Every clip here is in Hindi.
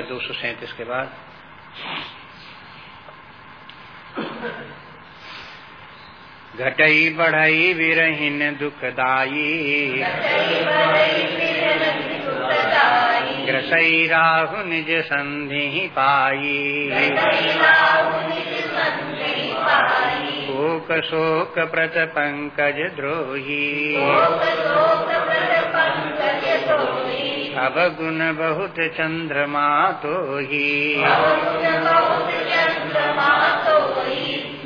संख्या दो सौ सैतीस के बाद। घटई बढ़ई विरहीन दुखदाई ग्रसई राहु निज संधि पाई शोक शोक प्रत पंकज द्रोही। अब गुण बहुत चंद्रमा तो ही।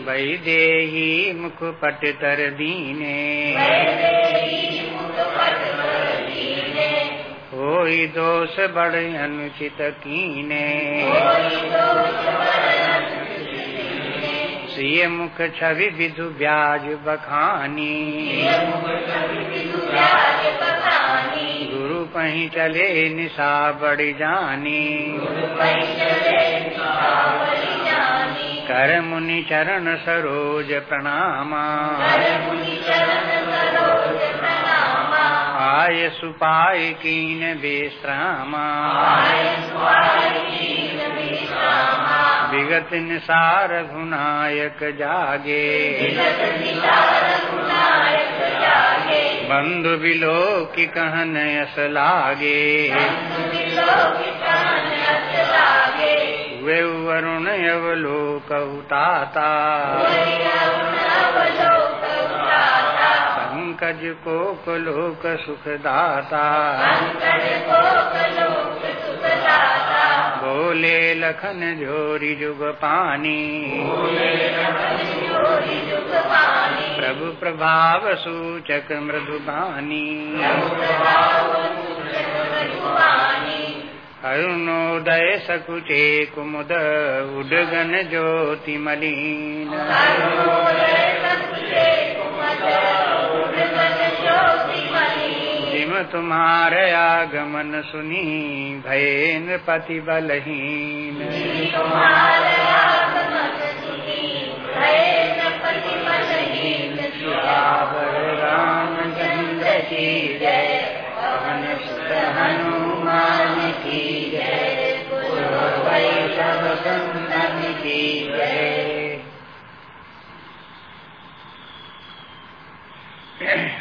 वैदेही मुख पट तर दीने। होई दोष बड़ अनुचित कीने। सिय मुख छवि विधु ब्याज बखानी। पही चले निशा बड़ जानी। कर मुनि चरण सरोज प्रणामा। आय सुपाय कीन विश्रामा। विगत निसार घुनायक जागे। बंधु बिलो की कहन यस लागे। वे वरुण अवलोक उताता पंकज कोक लोक सुखदाता बोले लखन झोरी जुग पानी प्रभु प्रभाव सूचक मृदुबानी अरुणोदय सकुचे कुमुद उडगन ज्योति मलिन। जिम तुम्हार आगमन सुनी भयन पति बलहीन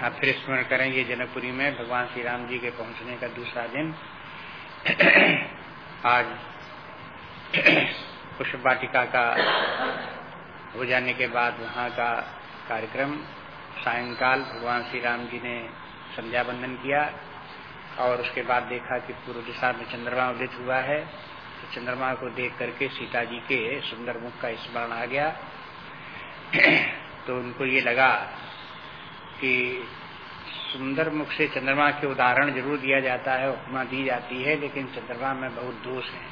अब फिर स्मरण करेंगे जनकपुरी में भगवान श्री राम जी के पहुँचने का दूसरा दिन। आज पुष्प वाटिका का हो जाने के बाद वहाँ का कार्यक्रम सायंकाल भगवान श्री राम जी ने संध्या बंदन किया और उसके बाद देखा कि पूर्व दिशा में चंद्रमा उदित हुआ है तो चंद्रमा को देख करके सीता जी के सुंदर मुख का स्मरण आ गया। तो उनको ये लगा कि सुंदर मुख से चंद्रमा के उदाहरण ज़रूर दिया जाता है, उपमा दी जाती है, लेकिन चंद्रमा में बहुत दोष है।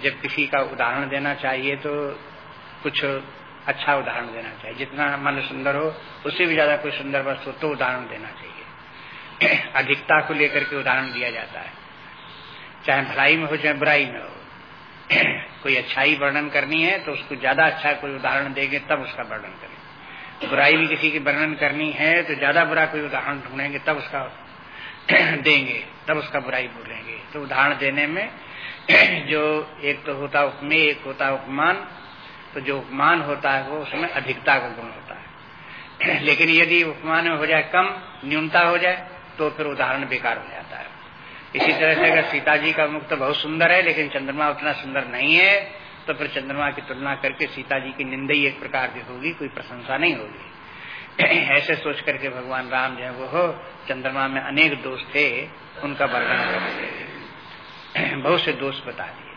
जब किसी का उदाहरण देना चाहिए तो कुछ अच्छा उदाहरण देना चाहिए। जितना मन सुंदर हो, उससे भी ज़्यादा कोई सुंदर वस्तु तो उदाहरण देना चाहिए। अधिकता को लेकर के उदाहरण दिया जाता है। चाहे भलाई में हो, चाहे बुराई में हो। कोई अच्छाई वर्णन करनी है तो उसको ज़्यादा अच्छा कोई उदाहरण देंगे, तब उसका वर्णन करें। बुराई भी किसी की वर्णन करनी है तो ज़्यादा बुरा कोई उदाहरण ढूंढेंगे, तब उसका देंगे, तब उसका बुराई बोलेंगे। तो उदाहरण देने में जो एक तो होता उपमेय एक होता उपमान तो जो उपमान होता है वो उसमें अधिकता का गुण होता है। लेकिन यदि उपमान में हो जाए कम, न्यूनता हो जाए तो फिर उदाहरण बेकार हो जाता है। इसी तरह से अगर सीता जी का मुख तो बहुत सुंदर है, लेकिन चंद्रमा उतना सुंदर नहीं है तो फिर चंद्रमा की तुलना करके सीता जी की निंदा ही एक प्रकार की होगी, कोई प्रशंसा नहीं होगी। ऐसे सोच करके भगवान राम जो है वो हो, चंद्रमा में अनेक दोष थे, उनका वर्णन कर बहुत से दोष बता दिए।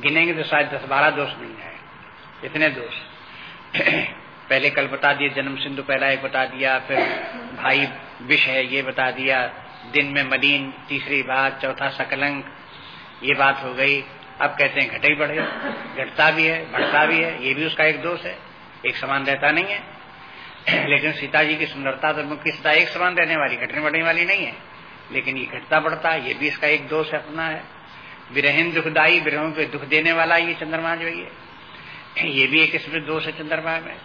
गिनेंगे तो शायद दस बारह दोष मिल जाए इतने दोष। पहले कल बता दिए, जन्म सिंधु पहला एक बता दिया, फिर भाई विष है, ये बता दिया, दिन में मलिन, तीसरी बात, चौथा सकलंक, ये बात हो गई। अब कहते हैं घटे बढ़े, घटता भी है, बढ़ता भी है, ये भी उसका एक दोष है, एक समान रहता नहीं है। लेकिन सीता जी की सुंदरता तो मुख्य सीता एक समान रहने वाली, घटने बढ़ने वाली नहीं है। लेकिन ये घटता बढ़ता है ये भी इसका एक दोष है अपना है। विरहीन दुखदाई विरहों पे दुख देने वाला ये चंद्रमा जो ये ये भी एक इसमें दोष है चंद्रमा में।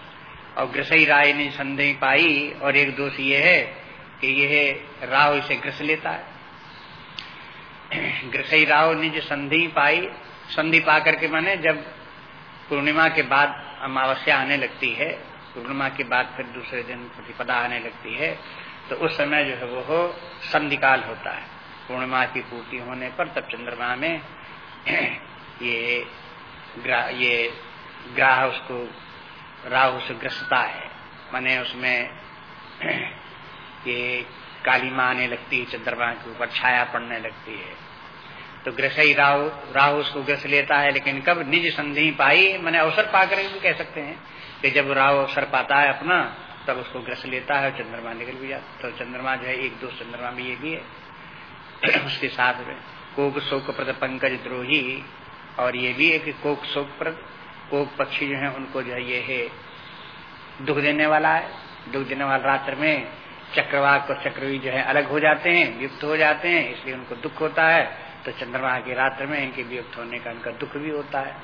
और ग्रसई राय ने संदेह पाई और एक दोष ये है कि यह राव इसे ग्रस लेता है। ग्रसई राव ने जो संधि पाई संधि पा करके माने जब पूर्णिमा के बाद अमावस्या आने लगती है, पूर्णिमा के बाद फिर दूसरे दिन प्रतिपदा आने लगती है तो उस समय जो है वो संधि काल होता है। पूर्णिमा की पूर्ति होने पर तब चंद्रमा में ये ये ग्राह उसको, राहु से ग्रसता है। माने उसमें ये कालीमा आने लगती है, चंद्रमा के ऊपर छाया पड़ने लगती है। तो ग्रसई राहु राहु उसको ग्रस लेता है, लेकिन कब निज संधि पाई, मैंने अवसर पाकर भी कह सकते हैं कि जब राहु अवसर पाता है अपना, तब उसको ग्रस लेता है चंद्रमा निकल भी जाता तो चंद्रमा जो है, एक दो चंद्रमा में ये भी है। उसके साथ में कोक शोक प्रद पंकज द्रोही, और ये भी है कि कोक शोक प्रद कोक पक्षी जो है उनको जो है ये है दुख देने वाला है। दुख देने वाला रात्र में चक्रवाक और चक्रवी जो है अलग हो जाते हैं युक्त हो जाते हैं इसलिए उनको दुख होता है। तो चंद्रमा की रात्र में इनके वियुक्त होने का उनका दुख भी होता है।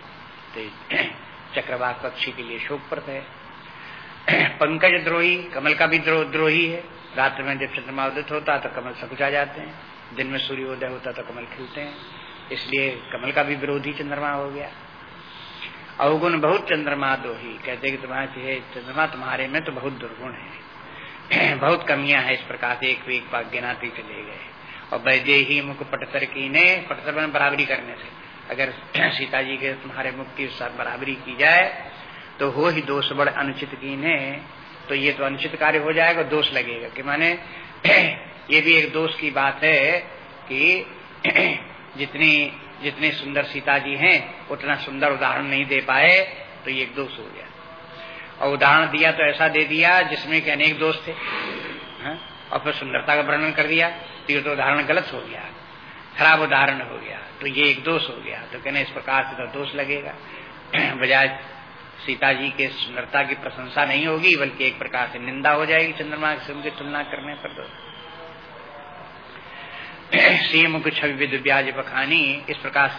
तो चक्रवाक पक्षी के लिए शोकप्रद है। पंकज द्रोही कमल का भी द्रो, द्रोही है। रात्र में जब चंद्रमा उदित होता है तो कमल सकुचा जाते हैं। दिन में सूर्योदय होता तो कमल खिलते हैं। इसलिए कमल का भी विरोधी चंद्रमा हो गया। अवगुण बहुत चंद्रमा दो ही। कहते कि तुम्हारे चंद्रमा तुम्हारे में तो बहुत दुर्गुण है। बहुत कमियाँ हैं इस प्रकार से एक एक पाक गिनाते चले गए। और वैदे ही मुख पटतर की ने पटतर में बराबरी करने से। अगर सीता जी के तुम्हारे मुख की साथ बराबरी की जाए तो हो ही दोष बड़े अनुचित की ने तो ये तो अनुचित कार्य हो जाएगा, दोष लगेगा। कि माने ये भी एक दोष की बात है कि जितनी जितनी सुंदर सीता जी हैं, उतना सुंदर उदाहरण नहीं दे पाए तो ये एक दोष हो गया। और उदाहरण दिया तो ऐसा दे दिया, जिसमें कि अनेक दोष थे, हा? और फिर सुंदरता का वर्णन कर दिया तो ये तो उदाहरण गलत हो गया, खराब उदाहरण हो गया तो ये एक दोष हो गया। तो कहने, इस प्रकार से तो दोष लगेगा। बजाय सीता जी के सुंदरता की प्रशंसा नहीं होगी, बल्कि एक प्रकार से निंदा हो जाएगी चंद्रमा उनकी तुलना करने पर तो। सी मुख छवि विदु ब्याज बखानी, इस प्रकार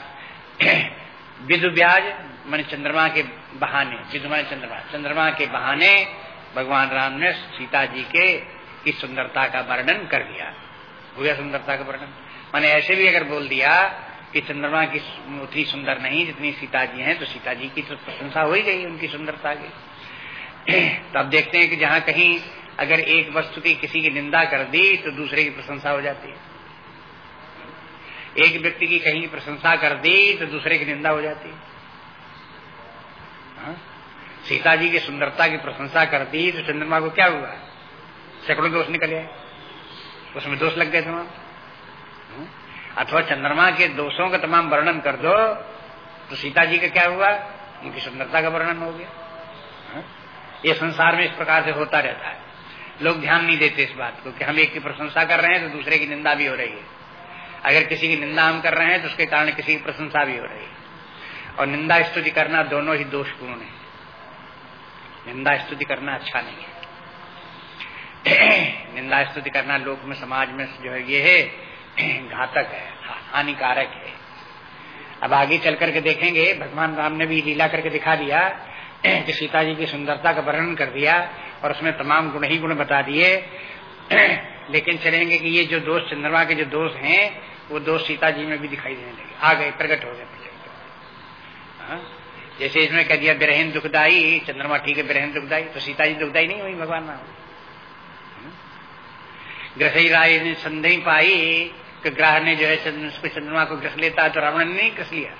विदु ब्याज मान चंद्रमा के बहाने विदु मान चंद्रमा चंद्रमा के बहाने भगवान राम ने सीता जी के की सुंदरता का वर्णन कर दिया। हो गया सुंदरता का वर्णन? मैंने ऐसे भी अगर बोल दिया कि चंद्रमा की उतनी सुंदर नहीं, जितनी सीता जी हैं तो सीता जी की तो प्रशंसा हो ही गई उनकी सुंदरता की। तो अब देखते हैं कि जहाँ कहीं अगर एक वस्तु की किसी की निंदा कर दी तो दूसरे की प्रशंसा हो जाती है। एक व्यक्ति की कहीं प्रशंसा कर दी तो दूसरे की निंदा हो जाती है। हाँ? सीता जी की सुंदरता की प्रशंसा कर दी तो चंद्रमा को क्या हुआ? सैकड़ों दोष निकले उसमें दोष लग गए तमाम। हाँ? अथवा चंद्रमा के दोषों का तमाम वर्णन कर दो तो सीता जी का क्या हुआ? उनकी सुंदरता का वर्णन हो गया। हाँ? ये संसार में इस प्रकार से होता रहता है। लोग ध्यान नहीं देते इस बात को, कि हम एक की प्रशंसा कर रहे हैं तो दूसरे की निंदा भी हो रही है। अगर किसी की निंदा हम कर रहे हैं तो उसके कारण किसी की प्रशंसा भी हो रही है। और निंदा स्तुति करना दोनों ही दोषपूर्ण है। निंदा स्तुति करना अच्छा नहीं है। निंदा स्तुति करना लोक में, समाज में जो है, ये है, घातक है, हानिकारक है। अब आगे चल करके देखेंगे, भगवान राम ने भी लीला करके दिखा दिया, कि सीता जी की सुंदरता का वर्णन कर दिया, और उसमें तमाम गुण ही गुण बता दिए। लेकिन चलेंगे कि ये जो दोष, चंद्रमा के जो दोष हैं, वो दोष सीता जी में भी दिखाई देने लगे। आ गए, प्रकट हो गए। हाँ? जैसे इसमें कह दिया बिरहन दुखदाई, चंद्रमा ठीक है बिरहन दुखदाई तो सीता जी दुखदाई नहीं हुई, भगवान राम ग्रसई राय ने संदेह पाई कि ग्रह ने जो है उसको चंद्रमा को ग्रस लेता तो रावण ने नहीं ग्रस लिया।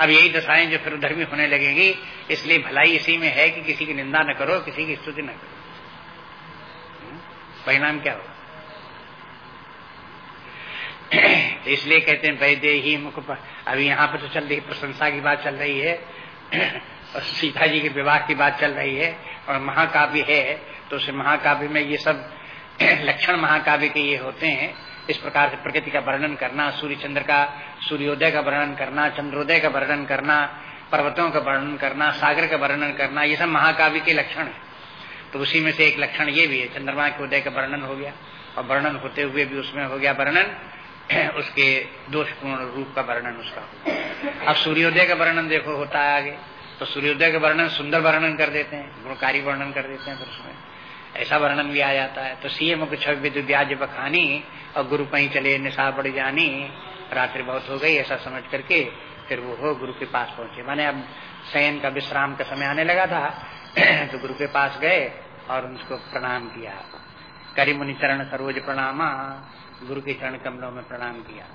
अब यही दशाएँ जो फिर धर्मी होने लगेगी, इसलिए भलाई इसी में है कि किसी की निंदा न करो, किसी की स्तुति न करो। परिणाम क्या होगा? इसलिए कहते हैं वैदे ही मुख पर। अभी यहाँ पर तो चल रही प्रशंसा की बात चल रही है, और सीता जी के विवाह की बात चल रही है, और महाकाव्य है तो उस महाकाव्य में ये सब लक्षण महाकाव्य के ये होते हैं। इस प्रकार से प्रकृति का वर्णन करना सूर्य चंद्र का, सूर्योदय का वर्णन करना, चंद्रोदय का वर्णन करना, पर्वतों का वर्णन करना, सागर का वर्णन करना, ये सब महाकाव्य के लक्षण है। तो उसी में से एक लक्षण ये भी है, चंद्रमा के उदय का वर्णन हो गया और वर्णन होते हुए भी उसमें हो गया वर्णन, उसके दोषपूर्ण रूप का वर्णन उसका अब सूर्योदय का वर्णन देखो, होता है आगे। तो सूर्योदय का वर्णन सुंदर वर्णन कर देते हैं, गुणकारी वर्णन कर देते हैं, फिर उसमें ऐसा वर्णन भी आ जाता है। तो सीए मुख छवि ब्याज बखानी और गुरु कहीं चले निशा पड़ जानी, रात्रि बहुत हो गई, ऐसा समझ करके फिर वो हो, गुरु के पास पहुँचे। माने अब शयन का, विश्राम का समय आने लगा था तो गुरु के पास गए और उनको प्रणाम किया। करी मुनि चरण सरोज प्रणामा, गुरु के चरण कमलों में प्रणाम किया।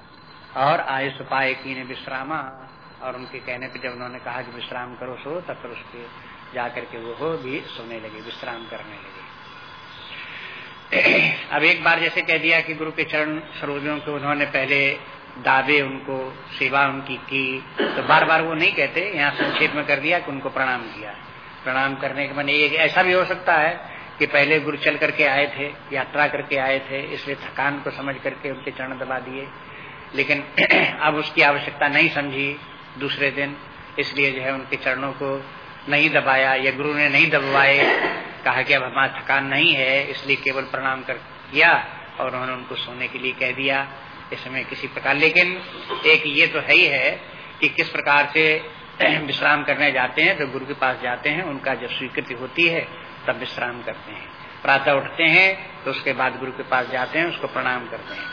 और आयुष पाए की ने विश्रामा और उनके कहने पर जब उन्होंने कहा कि विश्राम करो, सो तब फिर उसके जाकर के वो भी सोने लगे, विश्राम करने लगे। अब एक बार जैसे कह दिया कि गुरु के चरण सरोजों को उन्होंने पहले दावे, उनको सेवा उनकी की तो बार बार वो नहीं कहते, यहाँ संक्षेप में कर दिया कि उनको प्रणाम किया। प्रणाम करने के मैंने एक ऐसा भी हो सकता है कि पहले गुरु चल करके आए थे, यात्रा करके आए थे, इसलिए थकान को समझ करके उनके चरण दबा दिए। लेकिन अब उसकी आवश्यकता नहीं समझी दूसरे दिन, इसलिए जो है उनके चरणों को नहीं दबाया या गुरु ने नहीं दबवाए। कहा कि अब हमारा थकान नहीं है, इसलिए केवल प्रणाम कर किया और उन्होंने उनको सोने के लिए कह दिया। इसमें किसी प्रकार, लेकिन एक ये तो है ही है कि किस प्रकार से विश्राम करने जाते हैं तो गुरु के पास जाते हैं, उनका जब स्वीकृति होती है, तब विश्राम करते हैं। प्रातः उठते हैं तो उसके बाद गुरु के पास जाते हैं, उसको प्रणाम करते हैं।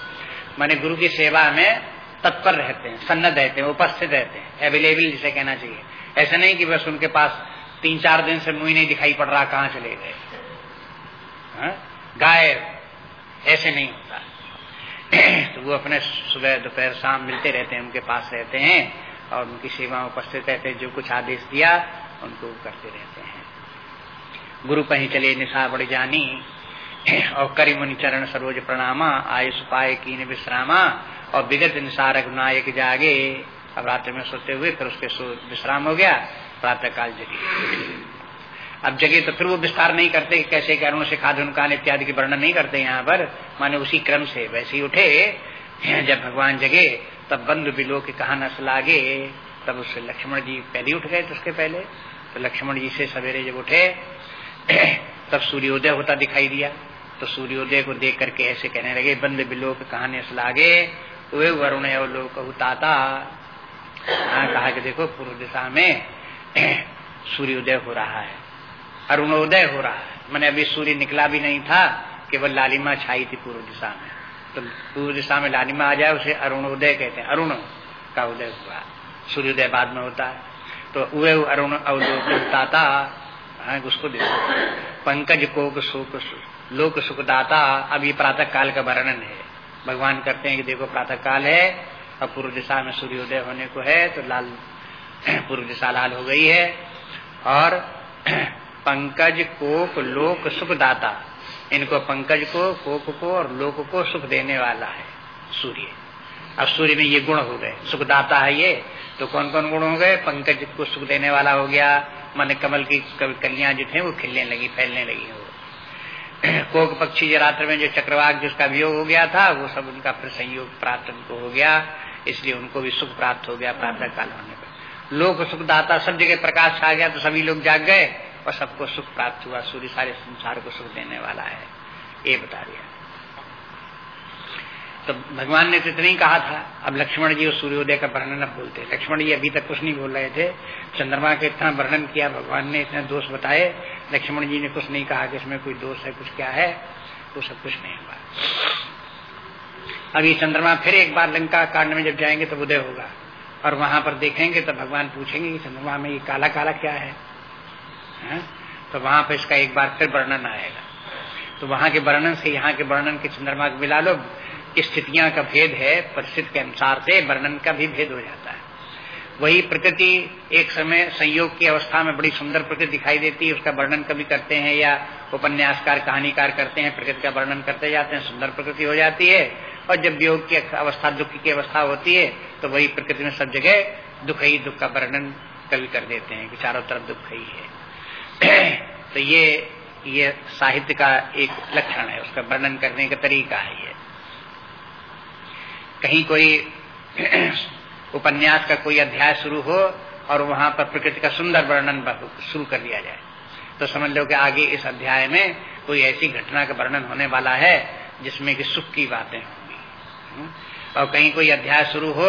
माने गुरु की सेवा में तत्पर रहते हैं सन्नत रहते हैं, उपस्थित रहते हैं अवेलेबल जिसे कहना चाहिए। ऐसा नहीं कि बस उनके पास तीन चार दिन से मुँह नहीं दिखाई पड़ रहा, कहाँ चले गए। हाँ? गायब। ऐसे नहीं होता। तो वो अपने सुबह दोपहर शाम मिलते रहते हैं, उनके पास रहते हैं। और उनकी सेवा में उपस्थित रहते जो कुछ आदेश दिया, उनको करते रहते हैं। गुरु कहीं चले, निशा बड़ी जानी, और करी मुनि चरण सरोज प्रणामा, आयुष पाए कीन विश्रामा, और विगत निसारक नायक जागे। अब रात्र में सोते हुए फिर उसके विश्राम हो गया प्रातः काल जगी। अब जगे तो फिर वो विस्तार नहीं करते कि कैसे कारणों से खाद कान इत्यादि की वर्णन नहीं करते यहाँ पर। माने उसी क्रम से वैसे ही उठे, जब भगवान जगे तब बंद बिलो के कहा नस लागे, तब उससे लक्ष्मण जी पहले उठ गए तो उसके पहले। तो लक्ष्मण जी से सवेरे जब उठे, तब सूर्योदय होता दिखाई दिया। तो सूर्योदय को देख करके ऐसे कहने लगे, बंद बिलो के कहा नस लागे। वे वरुण लोग हाँ कहा कि देखो, पूर्व दिशा में सूर्योदय हो रहा है, अरुणोदय हो रहा है। मैंने अभी सूर्य निकला भी नहीं था, केवल लालिमा छाई थी पूर्व दिशा में। तो पूर्व दिशा में लालिमा आ जाए उसे अरुणोदय कहते हैं। अरुण का उदय हुआ। सूर्योदय बाद में होता है। तो वे अरुण अवलोकता हाँ, उसको देखो। पंकज कोक शोक लोक सुखदाता अब ये प्रातः काल का वर्णन है। भगवान करते हैं कि देखो प्रातः काल है और पूर्व दिशा में सूर्योदय होने को है तो लाल पूर्व दिशा लाल हो गई है। और पंकज कोक लोक सुख दाता। इनको पंकज को कोक को और लोक को सुख देने वाला है, सूर्य। अब सूर्य में ये गुण हो गए। सुखदाता है ये तो कौन कौन गुण हो गए? पंकज को सुख देने वाला हो गया। मन कमल की कलियाँ जो थे, वो खिलने लगी, फैलने लगी हो। कोक पक्षी रात्र में जो चक्रवाक जिसका वियोग हो गया था, वो सब उनका फिर संयोग प्राप्त उनको हो गया। इसलिए उनको भी सुख प्राप्त हो गया प्रातः काल होने पर। लोग सुखदाता सब जगह प्रकाश छा गया तो सभी लोग जाग गए। और सबको सुख प्राप्त हुआ सूर्य सारे संसार को सुख देने वाला है। ये बता दिया। तो भगवान ने तो इतना ही कहा था अब लक्ष्मण जी और सूर्योदय का वर्णन अब बोलते लक्ष्मण जी अभी तक कुछ नहीं बोल रहे थे। चंद्रमा का इतना वर्णन किया भगवान ने इतने दोष बताए। लक्ष्मण जी ने कुछ नहीं कहा कि इसमें कोई दोष है कुछ क्या है वो सब कुछ नहीं हुआ। अब ये चंद्रमा फिर एक बार लंका कांड में जब जाएँगे तो उदय होगा। और वहाँ पर देखेंगे तो भगवान पूछेंगे कि चंद्रमा में ये काला काला क्या है, तो वहाँ पर इसका एक बार फिर वर्णन आएगा। तो वहाँ के वर्णन से यहाँ के वर्णन के चंद्रमा को मिला लो, स्थितियाँ का भेद है, परिस्थिति के अनुसार से वर्णन का भी भेद हो जाता है। वही प्रकृति एक समय संयोग की अवस्था में बड़ी सुंदर प्रकृति दिखाई देती है, उसका वर्णन कभी करते हैं या उपन्यासकार, कहानीकार करते हैं, प्रकृति का वर्णन करते जाते हैं, सुंदर प्रकृति हो जाती है, और जब योग की अवस्था, दुख की अवस्था होती है तो वही प्रकृति में सब जगह दुख ही दुख का वर्णन कभी कर देते हैं कि चारों तरफ़ दुख ही है। तो ये ये साहित्य का एक लक्षण है, उसका वर्णन करने का तरीका है ये। कहीं कोई उपन्यास का कोई अध्याय शुरू हो और वहाँ पर प्रकृति का सुंदर वर्णन शुरू कर दिया जाए तो समझ लो कि आगे इस अध्याय में कोई ऐसी घटना का वर्णन होने वाला है, जिसमें कि सुख की बातें होंगी। हम्म? और कहीं कोई अध्याय शुरू हो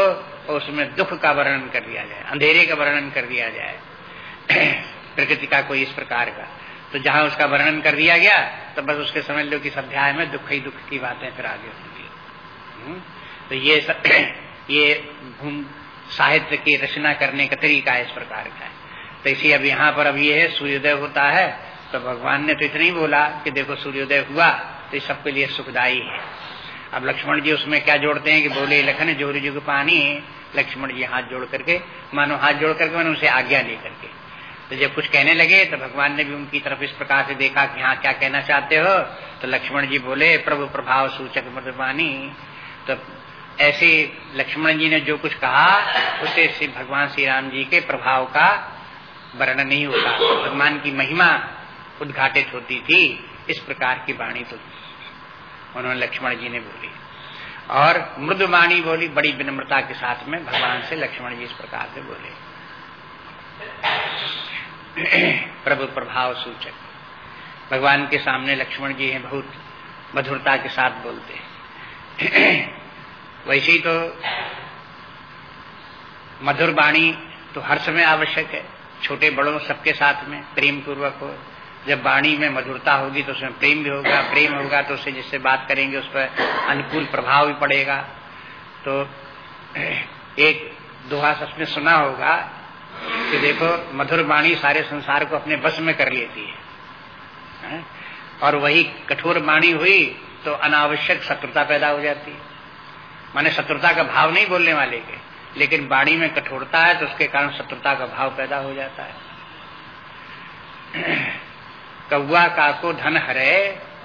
और उसमें दुख का वर्णन कर दिया जाए, अंधेरे का वर्णन कर दिया जाए। प्रकृति का कोई इस प्रकार का। तो जहाँ उसका वर्णन कर दिया गया तो बस उसके समझ लो कि अध्याय में दुख ही दुख की बातें फिर आगे होंगी हम्म? तो ये ये भूम साहित्य की रचना करने का तरीका इस प्रकार का है। तो इसी अब यहाँ पर अब ये है, सूर्योदय होता है तो भगवान ने तो इतना ही बोला कि देखो सूर्योदय हुआ तो ये सबके लिए सुखदायी है। अब लक्ष्मण जी उसमें क्या जोड़ते हैं कि बोले, लखन जोरी जुग पानी। लक्ष्मण जी हाथ जोड़ करके, मानो हाथ जोड़ करके, मैंने उसे आज्ञा लेकर के। तो जब कुछ कहने लगे तो भगवान ने भी उनकी तरफ़ इस प्रकार से देखा कि हाँ क्या कहना चाहते हो? तो लक्ष्मण जी बोले, प्रभु प्रभाव सूचक मृदवानी तो ऐसे लक्ष्मण जी ने जो कुछ कहा, उसे भगवान श्री राम जी के प्रभाव का वर्णन नहीं होता। भगवान की महिमा उद्घाटित होती थी। इस प्रकार की वाणी तो उन्होंने लक्ष्मण जी ने बोली। और मृदु वाणी बोली, बड़ी विनम्रता के साथ में भगवान से लक्ष्मण जी इस प्रकार से बोले। प्रभु प्रभाव सूचक। भगवान के सामने लक्ष्मण जी हैं, बहुत मधुरता के साथ बोलते हैं। वैसे ही तो मधुर वाणी तो हर समय आवश्यक है। छोटे बड़ों सबके साथ में प्रेम पूर्वक हो। जब वाणी में मधुरता होगी तो उसमें प्रेम भी होगा, प्रेम होगा तो उससे जिससे बात करेंगे उस पर अनुकूल प्रभाव भी पड़ेगा। तो एक दोहा सबने सुना होगा कि देखो मधुर वाणी सारे संसार को अपने बस में कर लेती है, और वही कठोर वाणी हुई तो अनावश्यक शत्रुता पैदा हो जाती है। माने शत्रुता का भाव नहीं बोलने वाले के लेकिन वाणी में कठोरता है तो उसके कारण शत्रुता का भाव पैदा हो जाता है। कौआ का को धन हरे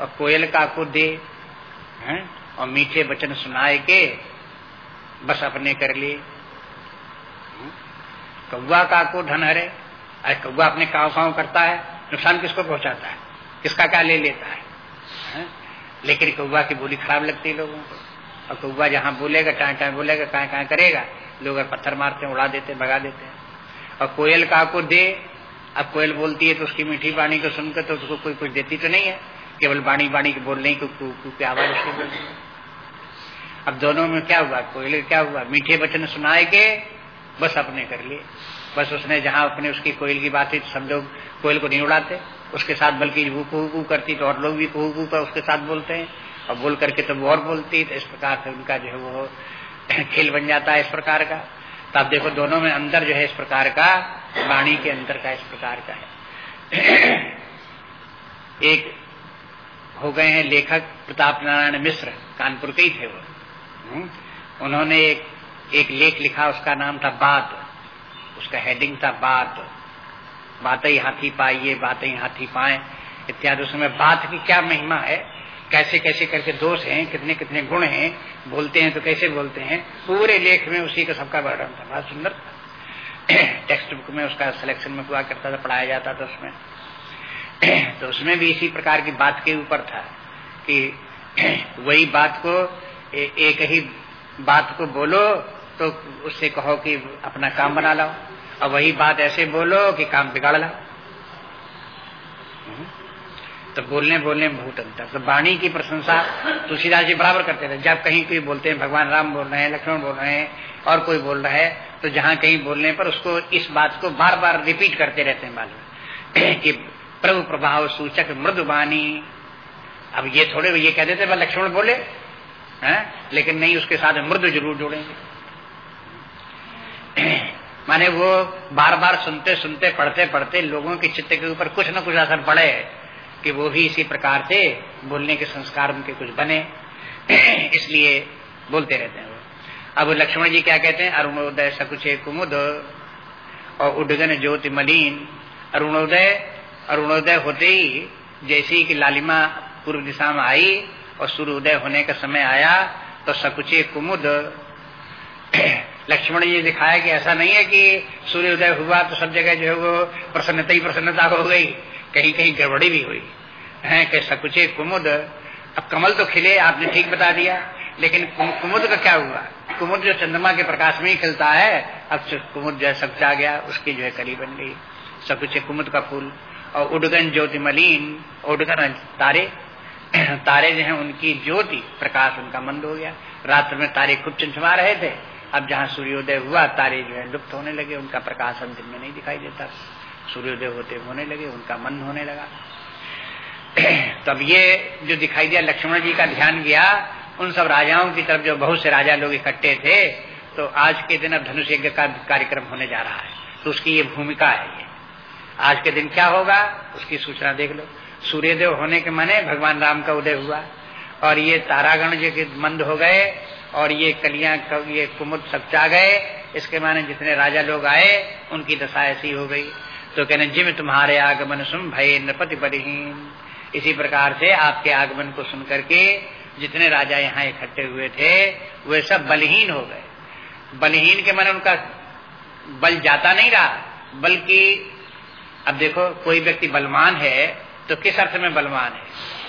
और कोयल का को दे है? और मीठे वचन सुनाए के बस अपने कर लिए। कौआ का को धन हरे अरे कौआ अपने काव काव करता है नुकसान किसको पहुंचाता है? किसका क्या ले लेता है, है? लेकिन कौआ की बोली खराब लगती है लोगों को। और कौआ जहाँ बोलेगा टाए टाए बोलेगा कहा कहा करेगा लोग पत्थर मारते हैं उड़ा देते हैं भगा देते हैं। और कोयल का को दे अब कोयल बोलती है तो उसकी मीठी बाणी को सुनकर तो उसको कोई कुछ देती तो नहीं है। केवल बाणी बाणी के बोलने की आवाज़ उसकी अब दोनों में क्या हुआ? कोयल क्या हुआ? मीठे वचन सुनाए के बस अपने कर लिए। बस उसने जहाँ अपने उसकी कोयल की बात सब लोग कोयल को नहीं उड़ाते, उसके साथ बल्कि वो कुहू करती तो और लोग भी कुहू कर उसके साथ बोलते हैं। और बोल करके तो वो और बोलती तो इस प्रकार से उनका जो है वो खेल बन जाता है इस प्रकार का। तो आप देखो दोनों में अंदर जो है इस प्रकार का, वाणी के अंदर का इस प्रकार का है। एक हो गए हैं लेखक प्रताप नारायण मिश्र, कानपुर के ही थे वो। हम्म। उन्होंने एक एक लेख लिखा उसका नाम था बात उसका हेडिंग था बात बातें हाथी पाइए बातें हाथी पाए इत्यादि। उसमें बात की क्या महिमा है? कैसे कैसे करके दोष हैं? कितने कितने गुण हैं? बोलते हैं तो कैसे बोलते हैं? पूरे लेख में उसी का सबका वर्णन था। बहुत सुंदर। था टेक्स्ट बुक में उसका सिलेक्शन में हुआ करता था पढ़ाया जाता था उसमें। तो उसमें भी इसी प्रकार की बात के ऊपर था कि वही बात को ए, एक ही बात को बोलो तो उससे कहो कि अपना काम बना लाओ। और वही बात ऐसे बोलो कि काम बिगाड़ लाओ। तो बोलने बोलने में बहुत अंतर। तो वाणी की प्रशंसा तुलसीदास जी बराबर करते थे। जब कहीं कोई बोलते हैं, भगवान राम बोल रहे हैं, लक्ष्मण बोल रहे हैं, और कोई बोल रहा है तो जहाँ कहीं बोलने पर उसको इस बात को बार बार रिपीट करते रहते हैं मालूम कि प्रभु प्रभाव सूचक मृदु वाणी। अब ये थोड़े, ये कह देते लक्ष्मण बोले, हैं? लेकिन नहीं, उसके साथ मृदु ज़रूर जोड़ेंगे। माने वो बार बार सुनते सुनते, पढ़ते पढ़ते लोगों के चित्त के ऊपर कुछ न कुछ असर पड़े कि वो भी इसी प्रकार से बोलने के संस्कार उनके कुछ बने। इसलिए बोलते रहते हैं वो। अब लक्ष्मण जी क्या कहते हैं? अरुणोदय सकुचे कुमुद और उडगन ज्योति मलिन। अरुणोदय अरुणोदय होते ही जैसे ही कि लालिमा पूर्व दिशा में आई और सूर्योदय होने का समय आया तो सकुचे कुमुद लक्ष्मण जी दिखाया कि ऐसा नहीं है कि सूर्योदय हुआ तो सब जगह जो है वो प्रसन्नता ही प्रसन्नता हो गई। कहीं कहीं गड़बड़ी भी हुई। है कि सकुचे कुमुद। अब कमल तो खिले, आपने ठीक बता दिया। लेकिन कुमुद का क्या हुआ? कुमुद जो चंद्रमा के प्रकाश में ही खिलता है, अब कुमुद जो है जा गया, उसकी जो है कली बन गई। सकुचे कुमुद का फूल। और उडगन ज्योति मलिन उडगन तारे। तारे जो है, उनकी ज्योति, प्रकाश उनका मंद हो गया। रात्र में तारे खूब चमचमा रहे थे। अब जहाँ सूर्योदय हुआ, तारे जो है लुप्त होने लगे, उनका प्रकाश अंतिम में नहीं दिखाई देता। सूर्योदय होते होने लगे, उनका मन होने लगा। तब ये जो दिखाई दिया, लक्ष्मण जी का ध्यान गया, उन सब राजाओं की तरफ़ जो बहुत से राजा लोग इकट्ठे थे तो आज के दिन अब धनुष यज्ञ का कार्यक्रम होने जा रहा है। तो उसकी ये भूमिका है ये। आज के दिन क्या होगा, उसकी सूचना देख लो। सूर्यदेव होने के माने भगवान राम का उदय हुआ, और ये तारागण जो मंद हो गए और ये कलियाँ ये कुमुद सब चा गए। इसके माने जितने राजा लोग आए, उनकी दशा ऐसी हो गई। तो कहने, जिम तुम्हारे आगमन सुन भय नृपति बलहीन इसी प्रकार से आपके आगमन को सुन करके जितने राजा यहाँ इकट्ठे हुए थे, वे सब बलहीन हो गए। बलहीन के मन उनका बल जाता नहीं रहा, बल्कि अब देखो, कोई व्यक्ति बलवान है तो किस अर्थ में बलवान है?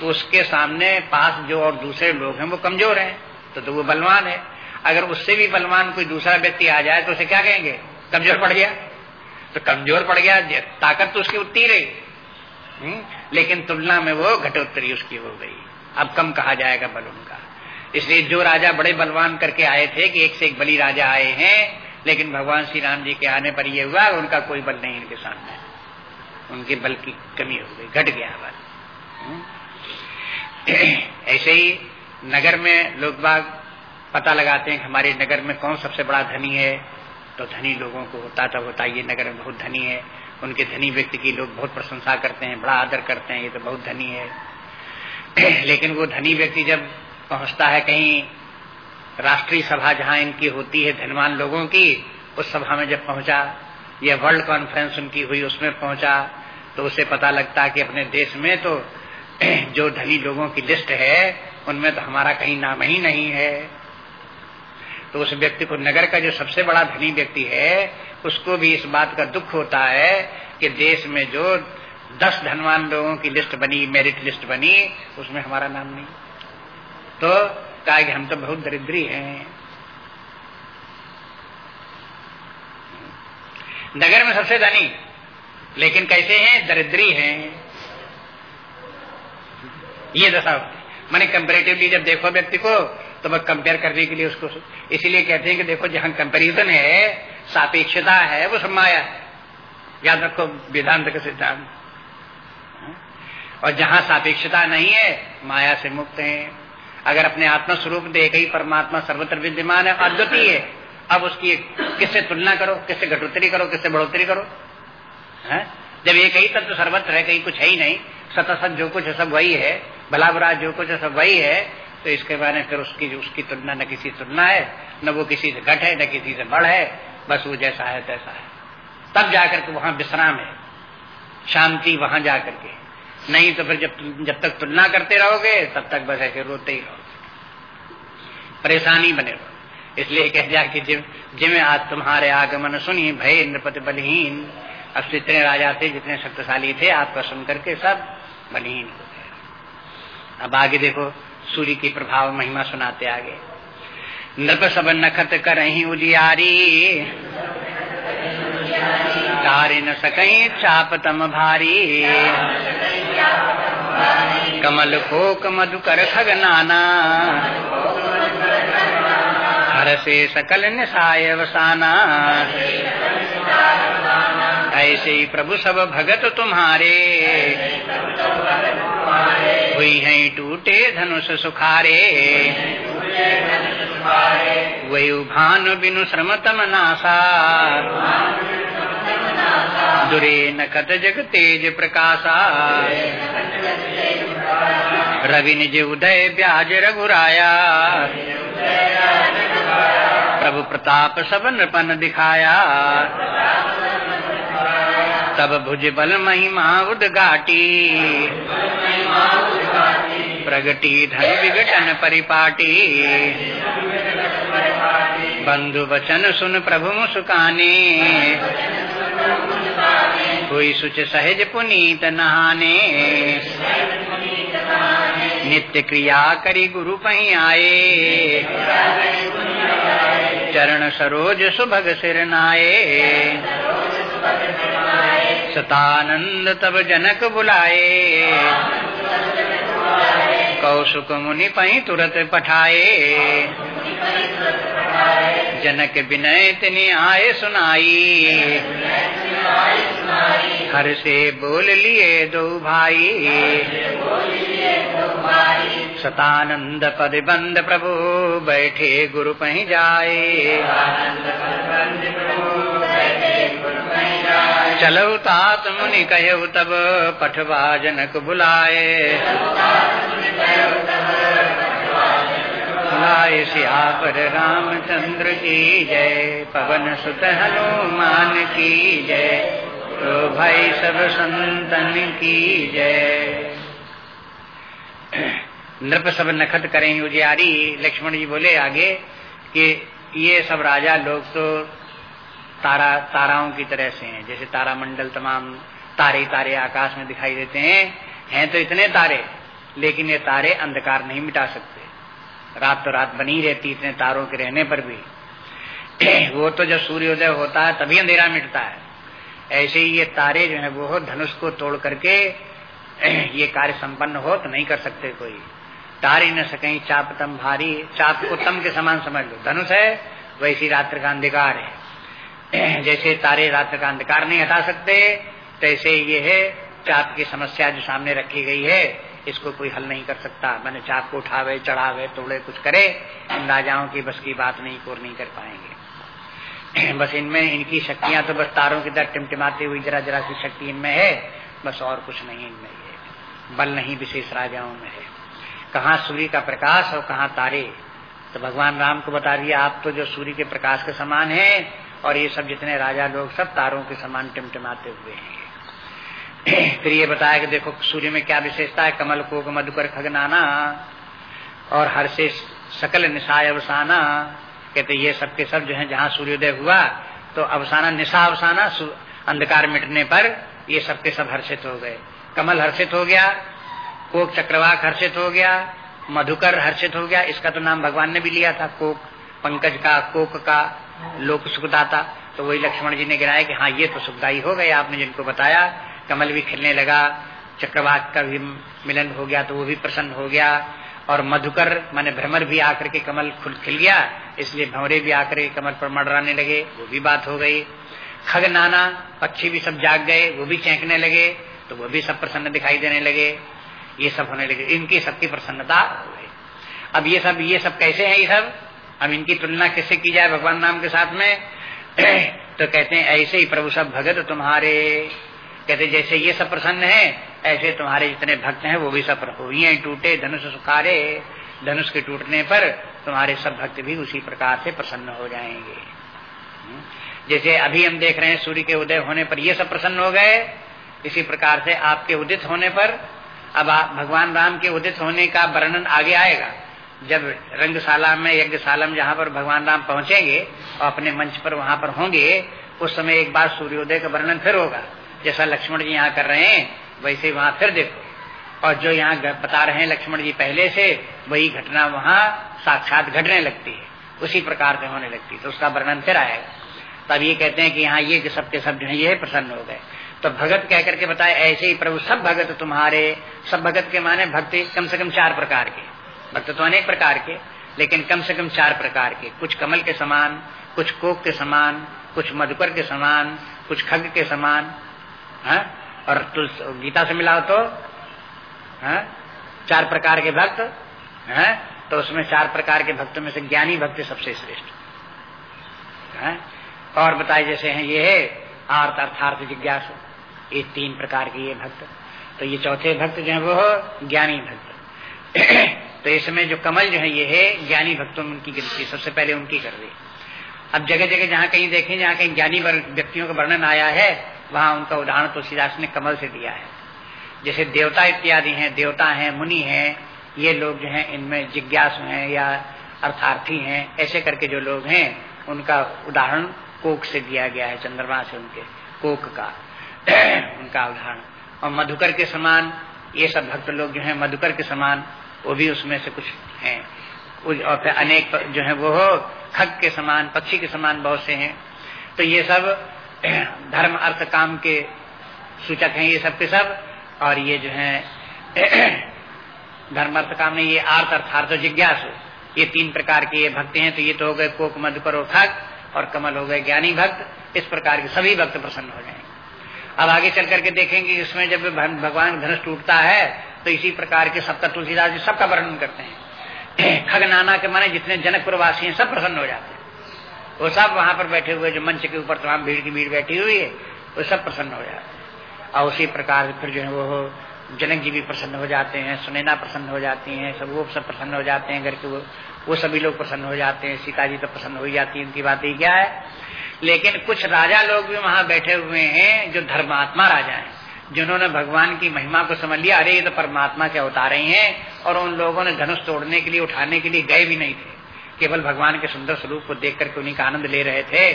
उसके सामने पास जो और दूसरे लोग हैं, वो कमज़ोर हैं। तो, तो वो बलवान है। अगर उससे भी बलवान कोई दूसरा व्यक्ति आ जाए तो उसे क्या कहेंगे? कमज़ोर पड़ गया। तो कमज़ोर पड़ गया ताकत तो उसकी उतनी रही। हम्म? लेकिन तुलना में वो घटोत्तरी उसकी हो गई। अब कम कहा जाएगा बल उनका। इसलिए जो राजा बड़े बलवान करके आए थे कि एक से एक बली राजा आए हैं लेकिन भगवान श्री राम जी के आने पर यह हुआ उनका कोई बल नहीं इनके सामने। उनके बल की कमी हो गई घट गया बल। हम्म? ऐसे ही नगर में लोग बाग पता लगाते हैं कि हमारे नगर में कौन सबसे बड़ा धनी है। तो धनी लोगों को होता तब होता ये नगर में बहुत धनी है। उनके धनी व्यक्ति की लोग बहुत प्रशंसा करते हैं, बड़ा आदर करते हैं, ये तो बहुत धनी है। लेकिन वो धनी व्यक्ति जब पहुँचता है कहीं राष्ट्रीय सभा जहाँ इनकी होती है, धनवान लोगों की, उस सभा में जब पहुँचा, या वर्ल्ड कॉन्फ्रेंस उनकी हुई, उसमें पहुँचा तो उसे पता लगता कि अपने देश में तो जो धनी लोगों की लिस्ट है उनमें तो हमारा कहीं नाम ही नहीं है। तो उस व्यक्ति को नगर का जो सबसे बड़ा धनी व्यक्ति है, उसको भी इस बात का दुख होता है कि देश में जो दस धनवान लोगों की लिस्ट बनी मेरिट लिस्ट बनी, उसमें हमारा नाम नहीं। तो कहा कि हम तो बहुत दरिद्री हैं। नगर में सबसे धनी, लेकिन कैसे हैं? दरिद्री हैं। ये दशा होती मैंने कंपेरेटिवली जब देखो व्यक्ति को तो वह कंपेयर करने के लिए उसको, इसीलिए कहते हैं कि देखो जहाँ कंपेरिजन है, सापेक्षता है, वो सब माया है। याद रखो वेदांत का सिद्धांत। और जहाँ सापेक्षता नहीं है, माया से मुक्त है। अगर अपने आत्मा स्वरूप देख ही परमात्मा सर्वत्र विद्यमान है, अद्वितीय है, अब उसकी किससे तुलना करो, किससे घटोत्तरी करो, किससे बढ़ोतरी करो? है? जब एक ही तत्व सर्वत्र है, कहीं कुछ है ही नहीं सत जो कुछ है, सब वही है। भला बुरा जो कुछ सब वही है तो इसके बारे में फिर उसकी उसकी तुलना न किसी तुलना है, न वो किसी से घट है, न किसी से बढ़ है, बस वो जैसा है, तैसा है। तब जाकर के वहाँ विश्राम है। शांति वहाँ जाकर के। नहीं तो फिर जब जब तक तुलना करते रहोगे, तब तक बस ऐसे रोते ही रहोगे। परेशानी बने रहो इसलिए कह दिया कि जिम जिम आज तुम्हारे आगमन सुनी भय नृपति बलहीन। अब जितने राजा थे, जितने शक्तिशाली थे, आपका सुन करके सब बलहीन हो अब आगे देखो, सूर्य की प्रभाव महिमा सुनाते आगे। नृप सब नखत कर उजियारी। तारे न सकई चाप तम भारी। कमल कोक मधुकर खग नाना। हर से सकल निशाय वसाना। ऐसे ही प्रभु सब भगत तुम्हारे। हुई है टूटे धनुष सुखारे। वही भानु बिनु श्रम तम नासा। दुरे नखत जग तेज प्रकाशा। रवि निज उदय ब्याज रघुराया। प्रभु प्रताप सब नृपन दिखाया। तब भुज बल महिमा उदगाटी प्रगति धन विघटन परिपाटी। बंधु वचन सुन प्रभु मुस्काने। कोई सुच सहज पुनीत नहाने। नित्य क्रिया करी गुरु पही आए। चरण सरोज सुभग सिर नाये सतानंद तब जनक बुलाए। कौशुक मुनि पही तुरत पठाए। जनक विनय तिनि आए सुनाई। हर से बोल लिए दो भाई। सतानंद पद बंद प्रभु बैठे गुरु पही जाए। चलो तात मुनि कहो तब पठवा जनक बुलाए। बुलाए सियापर रामचंद्र की जय। पवन सुत हनुमान की जय। तो भाई सब संतन की जय। नृप सब नखत करें उजियारी। लक्ष्मण जी बोले आगे कि ये सब राजा लोग तो तारा, ताराओं की तरह से हैं। जैसे तारामंडल तमाम तारे तारे आकाश में दिखाई देते हैं। हैं तो इतने तारे, लेकिन ये तारे अंधकार नहीं मिटा सकते। रात तो रात बनी रहती इतने तारों के रहने पर भी। वो तो जब सूर्योदय होता है, तभी अंधेरा मिटता है। ऐसे ही ये तारे जो है, वो धनुष को तोड़ करके, ये कार्य संपन्न हो तो नहीं कर सकते कोई। तारे न सके, चाप तम भारी, चाप को तम के समान समझ लो। धनुष है, वैसी रात्र का अंधकार है। जैसे तारे रात्र का अंधकार नहीं हटा सकते, तैसे ये है, चाप की समस्या जो सामने रखी गई है इसको कोई हल नहीं कर सकता। मैंने चाप को उठावे, चढ़ावे, तोड़े, कुछ करे, इन राजाओं की बस की बात नहीं, कोर नहीं कर पाएँगे। बस इनमें इनकी शक्तियाँ तो बस तारों की तरह टिमटिमाती हुई जरा जरा सी शक्ति इनमें है, बस और कुछ नहीं इनमें ये बल नहीं विशेष राजाओं में है। कहाँ सूर्य का प्रकाश और कहाँ तारे? तो भगवान राम को बता दिया, आप तो जो सूर्य के प्रकाश के समान है, और ये सब जितने राजा लोग, सब तारों के समान टिमटिमाते हुए हैं। फिर ये बताया कि देखो, सूर्य में क्या विशेषता है? कमल को मधुकर, खगनाना और हर से सकल निशाय अवसाना। कहते ये सब के सब जो है, जहाँ सूर्योदय हुआ तो अवसाना, निशा अवसाना अंधकार मिटने पर ये सब के सब हर्षित हो गए। कमल हर्षित हो गया, कोक चक्रवाक हर्षित हो गया, मधुकर हर्षित हो गया। इसका तो नाम भगवान ने भी लिया था, कोक, पंकज का, कोक का, लोक सुखदाता। तो वही लक्ष्मण जी ने गिराया कि हाँ ये तो सुखदाई हो गए, आपने जिनको बताया। कमल भी खिलने लगा, चक्रवात का भी मिलन हो गया तो वो भी प्रसन्न हो गया, और मधुकर माने भ्रमर भी आकर के कमल खुल खिल गया, इसलिए भंवरे भी आकर के कमल पर मडराने लगे, वो भी बात हो गई। खग नाना, पक्षी भी सब जाग गए, वो भी चेंकने लगे तो वो भी सब प्रसन्न दिखाई देने लगे। ये सब होने लगे, इनकी सबकी प्रसन्नता हो गई। अब ये सब ये सब कैसे है ये सब? अब इनकी तुलना किससे की जाए भगवान नाम के साथ में? तो कहते हैं, ऐसे ही प्रभु सब भगत तुम्हारे। कहते, जैसे ये सब प्रसन्न है, ऐसे तुम्हारे जितने भक्त हैं, वो भी सब हुए टूटे, धनुष सुखारे, धनुष के टूटने पर तुम्हारे सब भक्त भी उसी प्रकार से प्रसन्न हो जाएँगे। हम्म। जैसे अभी हम देख रहे हैं, सूर्य के उदय होने पर ये सब प्रसन्न हो गए, इसी प्रकार से आपके उदित होने पर, अब आप, भगवान राम के उदित होने का वर्णन आगे आएगा। जब रंगशाला में, यज्ञशाला में जहाँ पर भगवान राम पहुँचेंगे, और अपने मंच पर वहाँ पर होंगे, उस समय एक बार सूर्योदय का वर्णन फिर होगा। जैसा लक्ष्मण जी यहाँ कर रहे हैं, वैसे वहाँ फिर देखो। और जो यहाँ बता रहे हैं लक्ष्मण जी पहले से, वही घटना वहाँ साक्षात घटने लगती है। उसी प्रकार से होने लगती है। तो उसका वर्णन फिर आएगा तब ये कहते हैं कि यहाँ ये सबके सब जो है, ये प्रसन्न हो गए। तो भगत कह करके बताए ऐसे ही प्रभु, सब भगत तुम्हारे, सब भगत के माने भक्ति कम से कम चार प्रकार के। भक्त तो अनेक प्रकार के, लेकिन कम से कम चार प्रकार के। कुछ कमल के समान, कुछ कोक के समान, कुछ मधुकर के समान, कुछ खग के समान है? और तुल गीता से मिलाओ तो है? चार प्रकार के भक्त, है? तो उसमें चार प्रकार के भक्तों में से ज्ञानी भक्त सबसे श्रेष्ठ है? और बताए जैसे हैं, ये है आर्थ अर्थार्थ जिज्ञासु ये तीन प्रकार के ये भक्त तो ये चौथे भक्त जो है, वो ज्ञानी भक्त तो इसमें जो कमल जो है, ये है ज्ञानी भक्तों में उनकी गिनती सबसे पहले उनकी कर दी अब जगह जगह जहाँ कहीं देखें, जहाँ कहीं ज्ञानी व्यक्तियों का वर्णन आया है वहाँ उनका उदाहरण तुलसीदास ने कमल से दिया है। जैसे देवता इत्यादि हैं, देवता हैं, मुनि हैं, ये लोग जो हैं, इनमें जिज्ञासु हैं या अर्थार्थी हैं, ऐसे करके जो लोग हैं, उनका उदाहरण कोक से दिया गया है, चंद्रमा से उनके, कोक का, उनका उदाहरण। और मधुकर के समान, ये सब भक्त लोग जो है, मधुकर के समान, वो भी उसमें से कुछ हैं। और फिर अनेक जो है वो खग के समान, पक्षी के समान बहुत से हैं। तो ये सब धर्म, अर्थ, काम के सूचक हैं ये सब के सब। और ये जो है, धर्म, अर्थ, काम में ये आर्थ अर्थार्थ जिज्ञास। ये तीन प्रकार के ये भक्त हैं तो ये तो हो गए कोक मधुकर खग और कमल हो गए ज्ञानी भक्त। इस प्रकार के सभी भक्त प्रसन्न हो जाएँगे। अब आगे चल करके देखेंगे इसमें जब भगवान धनुष टूटता है तो इसी प्रकार के सप्ताह तुलसीदास जी सबका वर्णन करते हैं। खग नाना के माने जितने जनकपुर वासी हैं, सब प्रसन्न हो जाते हैं। वो सब वहाँ पर बैठे हुए जो मंच के ऊपर तमाम भीड़ की भीड़ बैठी हुई है, वो सब प्रसन्न हो जाते हैं। और उसी प्रकार फिर जो है वो जनक जी भी प्रसन्न हो जाते हैं, सुनैना प्रसन्न हो जाती हैं, सब वो सब प्रसन्न हो जाते हैं घर के वो वो सभी लोग प्रसन्न हो जाते हैं, सीता जी तो प्रसन्न हो जाती है, उनकी बात ही क्या है? लेकिन कुछ राजा लोग भी वहाँ बैठे हुए हैं जो धर्मात्मा राजा हैं, जिन्होंने भगवान की महिमा को समझ लिया, अरे ये तो परमात्मा के अवतारे हैं, और उन लोगों ने धनुष तोड़ने के लिए, उठाने के लिए गए भी नहीं थे। केवल भगवान के सुंदर स्वरूप को देख करके उन्हीं का आनंद ले रहे थे,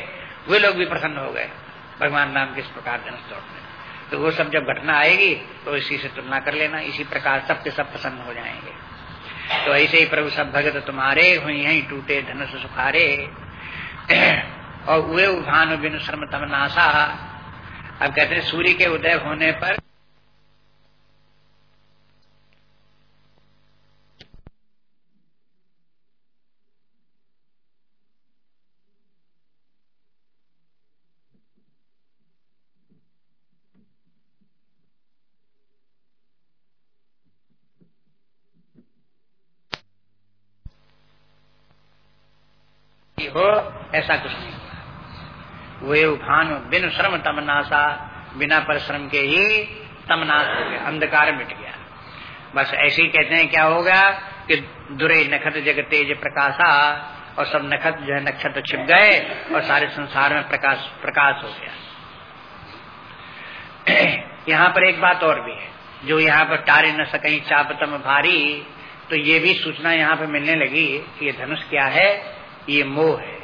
वे लोग भी प्रसन्न हो गए। भगवान राम किस प्रकार धनुष तोड़ने तो वो सब जब घटना आएगी तो इसी से तुलना कर लेना, इसी प्रकार सबके सब प्रसन्न हो जाएँगे। तो ऐसे ही प्रभु सब भगत तुम्हारे हुई हैं, टूटे धनुष सुखारे। और वे उभान बिन श्रम तम नासा अब कहते हैं, सूर्य के उदय होने पर हो, ऐसा कुछ नहीं हुआ। वे उफान बिन श्रम तमनाशा बिना परिश्रम के ही तमनाश हो गया, अंधकार मिट गया। बस ऐसे ही कहते हैं, क्या होगा कि दुरे नखत जग तेज प्रकाशा, और सब नखत जो है, नक्षत्र छिप गए, और सारे संसार में प्रकाश प्रकाश हो गया। यहाँ पर एक बात और भी है, जो यहाँ पर टारे न सके, चापतम भारी तो ये भी सूचना यहाँ पर मिलने लगी कि ये धनुष क्या है ये मोह है।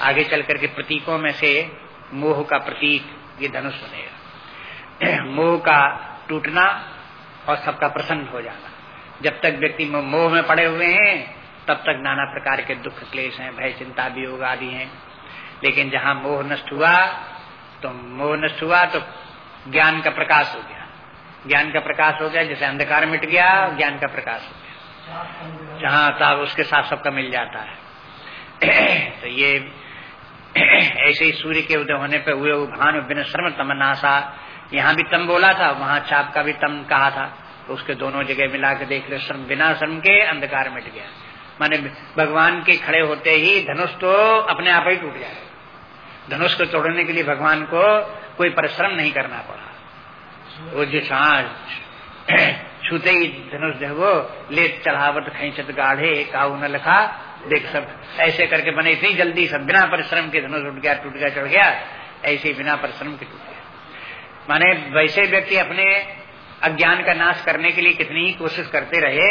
आगे चल करके प्रतीकों में से मोह का प्रतीक ये धनुष बनेगा। मोह का टूटना और सबका प्रसन्न हो जाना। जब तक व्यक्ति मोह में पड़े हुए हैं, तब तक नाना प्रकार के दुख, क्लेश हैं, भय, चिंता, वियोग आदि हैं। लेकिन जहाँ मोह नष्ट हुआ तो मोह नष्ट हुआ तो ज्ञान का प्रकाश हो गया। ज्ञान का प्रकाश हो गया, जैसे अंधकार मिट गया, ज्ञान का प्रकाश हो गया। जहाँ तब उसके साथ सबका मिल जाता है। तो ये ऐसे ही सूर्य के उदय होने पर हुए भान बिन श्रम तमनाशा यहाँ भी तम बोला था, वहाँ चाप का भी तम कहा था। तो उसके दोनों जगह मिला के देख रहे श्रम, बिना श्रम के अंधकार मिट गया। माने भगवान के खड़े होते ही धनुष तो अपने आप ही टूट जाए। धनुष को तोड़ने के लिए भगवान को कोई परिश्रम नहीं करना पड़ा। वो जो छूते ही धनुष जो वो ले चढ़ावट खेचत गाढ़े काऊ न लखा देख सब, ऐसे करके बने इतनी जल्दी सब, बिना परिश्रम के धनुष उठ गया, टूट गया, चढ़ गया, ऐसे ही बिना परिश्रम के टूट गया। माने वैसे व्यक्ति अपने अज्ञान का नाश करने के लिए कितनी ही कोशिश करते रहे,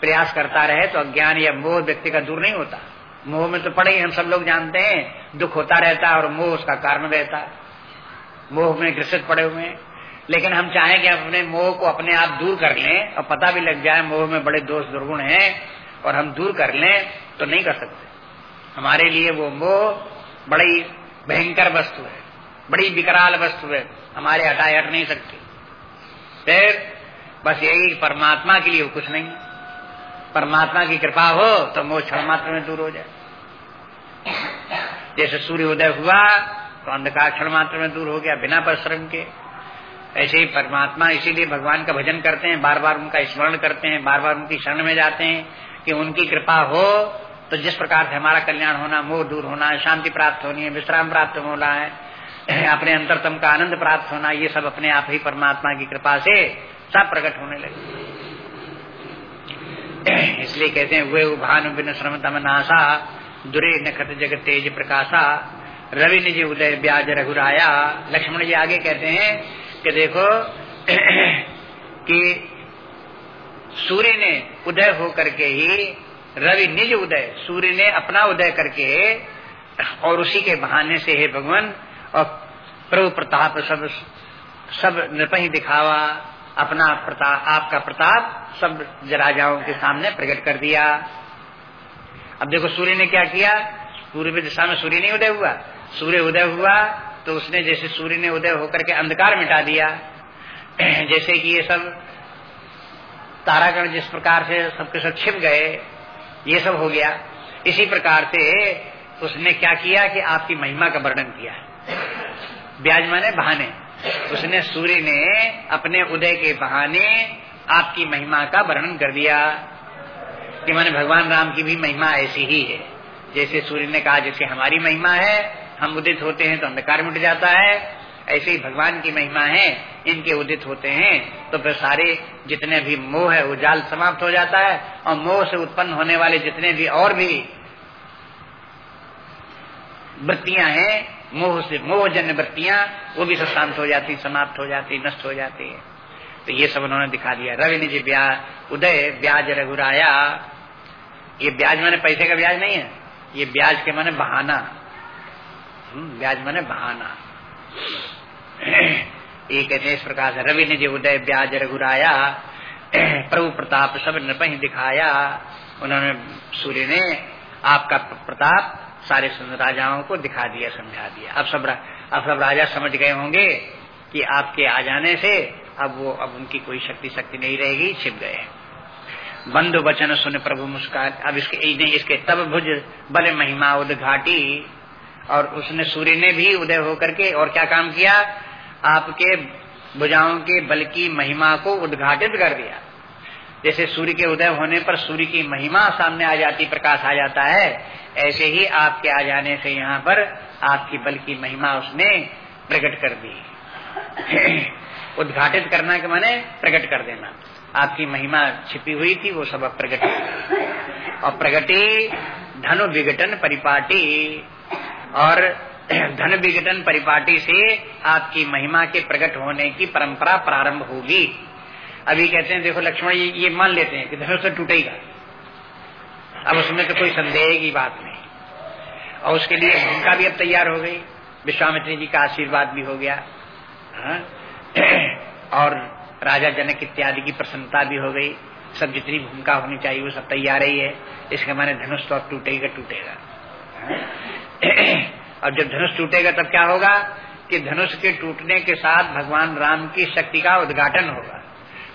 प्रयास करता रहे तो अज्ञान या मोह व्यक्ति का दूर नहीं होता। मोह में तो पड़े ही, हम सब लोग जानते हैं, दुख होता रहता और मोह उसका कारण रहता। मोह में ग्रसित पड़े हुए लेकिन हम चाहें कि अपने मोह को अपने आप दूर कर लें, और पता भी लग जाए, मोह में बड़े दोष दुर्गुण हैं, और हम दूर कर लें तो नहीं कर सकते। हमारे लिए वो मोह बड़ी भयंकर वस्तु है, बड़ी विकराल वस्तु है। हमारे हटाए हट नहीं सकती। फिर बस यही, परमात्मा के लिए कुछ नहीं। परमात्मा की कृपा हो तो मोह क्षण मात्र में दूर हो जाए। जैसे सूर्य उदय हुआ तो अंधकार क्षण मात्र में दूर हो गया बिना परिश्रम के। ऐसे ही परमात्मा इसीलिए भगवान का भजन करते हैं, बार बार उनका स्मरण करते हैं, बार बार उनकी शरण में जाते हैं कि उनकी कृपा हो तो जिस प्रकार से हमारा कल्याण होना, मोह दूर होना है शांति प्राप्त होनी है विश्राम प्राप्त होना है, अपने अंतरतम का आनंद प्राप्त होना, ये सब अपने आप ही परमात्मा की कृपा से सब प्रकट होने लगे। इसलिए कहते हैं वे भानु बिन श्रम तम नासा, दुरे नखत जग तेज प्रकाशा, रवि निज उदय ब्याज रघुराया। लक्ष्मण जी आगे कहते हैं कि देखो, कि सूर्य ने उदय होकर के ही रवि निज उदय, सूर्य ने अपना उदय करके, और उसी के बहाने से हे भगवान, और प्रभु प्रताप सब सब नृपही दिखावा, अपना प्रताप, आपका प्रताप सब राजाओं के सामने प्रकट कर दिया। अब देखो सूर्य ने क्या किया? पूर्व दिशा में सूर्य नहीं उदय हुआ। सूर्य उदय हुआ तो उसने जैसे सूर्य ने उदय होकर के अंधकार मिटा दिया। जैसे कि ये सब तारागण जिस प्रकार से सबके सब छिप गए ये सब हो गया। इसी प्रकार से उसने क्या किया कि आपकी महिमा का वर्णन किया। ब्याज माने बहाने। उसने सूर्य ने अपने उदय के बहाने आपकी महिमा का वर्णन कर दिया। कि मैंने भगवान राम की भी महिमा ऐसी ही है। जैसे सूर्य ने कहा, जैसे हमारी महिमा है, हम उदित होते हैं तो अंधकार मिट जाता है। ऐसे ही भगवान की महिमा है इनके उदित होते हैं तो फिर सारे जितने भी मोह है वो जाल समाप्त हो जाता है और मोह से उत्पन्न होने वाले जितने भी और भी वृत्तियाँ हैं मोह से मोहजन्य वृत्तियाँ वो भी सब शांत हो जाती समाप्त हो जाती नष्ट हो जाती है। तो ये सब उन्होंने दिखा दिया। रवि निजी ब्याज उदय ब्याज रघुराया ये ब्याज मैंने पैसे का ब्याज नहीं है ये ब्याज के माने बहाना। हम्म, ब्याज माने बहाना। ये कहते इस प्रकार रवि निजी उदय ब्याज रघुराया, प्रभु प्रताप सब नृपही दिखाया। उन्होंने सूर्य ने आपका प्रताप, सारे राजाओं को दिखा दिया, समझा दिया। अब सब अब सब राजा समझ गए होंगे कि आपके आ जाने से अब वो, अब उनकी कोई शक्ति शक्ति नहीं रहेगी, छिप गए बंधु वचन सुन प्रभु मुस्कान। अब इसके इसके तब भुज बल महिमा उदघाटी। और उसने सूर्य ने भी उदय होकर के और क्या काम किया? आपके भुजाओं के बल की महिमा को उद्घाटित कर दिया। जैसे सूर्य के उदय होने पर सूर्य की महिमा सामने आ जाती, प्रकाश आ जाता है, ऐसे ही आपके आ जाने से यहाँ पर आपकी बल की महिमा उसने प्रकट कर दी। उद्घाटित करना के माने प्रकट कर देना। आपकी महिमा छिपी हुई थी, वो सब प्रकट और प्रगति धनु विघटन परिपाटी। और धन विघटन परिपाटी से आपकी महिमा के प्रकट होने की परंपरा प्रारंभ होगी। अभी कहते हैं देखो लक्ष्मण ये, ये मान लेते हैं कि धनुष तो टूटेगा। अब उसमें तो कोई संदेह की बात नहीं। और उसके लिए भूमिका भी अब तैयार हो गई। विश्वामित्री जी का आशीर्वाद भी हो गया। हा? और राजा जनक इत्यादि की प्रसन्नता भी हो गई। सब जितनी भूमिका होनी चाहिए वो सब तैयार ही है। इसके माने धनुष तो अब टूटेगा टूटेगा। और जब धनुष टूटेगा तब क्या होगा कि धनुष के टूटने के साथ भगवान राम की शक्ति का उद्घाटन होगा।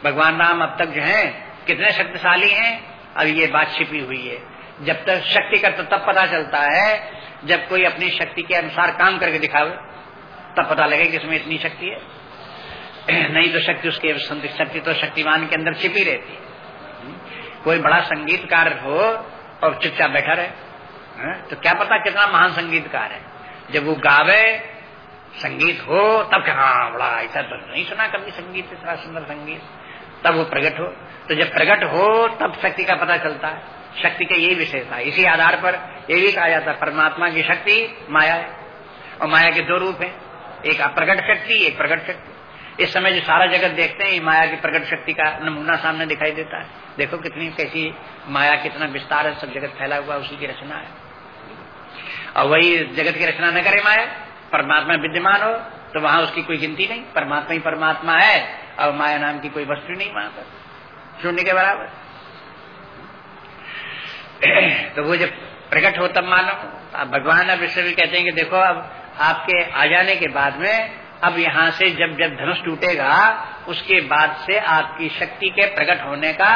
भगवान राम अब तक जो है, कितने शक्तिशाली हैं अब ये बात छिपी हुई है। जब तक शक्ति का तो तब पता चलता है, जब कोई अपनी शक्ति के अनुसार काम करके दिखावे, तब पता लगे कि इसमें इतनी शक्ति है। नहीं तो शक्ति उसके शक्ति तो शक्तिमान के अंदर छिपी रहती है। कोई बड़ा संगीतकार हो और चुपचाप बैठा रहे। तो क्या पता कितना महान संगीतकार है। जब वो गावे, संगीत हो, तब क्या हाँ बड़ा ऐसा तो नहीं सुना कभी संगीत, इतना सुंदर संगीत। तब वो प्रकट हो। तो जब प्रकट हो, तब शक्ति का पता चलता है। शक्ति का यही विशेषता इसी आधार पर ये भी कहा जाता है, परमात्मा की शक्ति माया है। और माया के दो रूप है। एक अप्रगट शक्ति, एक प्रकट शक्ति। इस समय जो सारा जगत देखते हैं माया की प्रकट शक्ति का नमूना सामने दिखाई देता है। देखो कितनी कैसी माया, कितना विस्तार है, सब जगत फैला हुआ, उसी की रचना है। और वही जगत की रचना न करे माया। परमात्मा विद्यमान हो तो वहाँ उसकी कोई गिनती नहीं। परमात्मा ही परमात्मा है, और माया नाम की कोई वस्तु नहीं वहाँ पर। शून्य के बराबर। तो वो जब प्रकट हो, तब मानो। अब भगवान अब इससे भी कहते हैं कि देखो, अब आपके आ जाने के बाद में, अब यहाँ से जब जब धनुष टूटेगा, उसके बाद से आपकी शक्ति के प्रकट होने का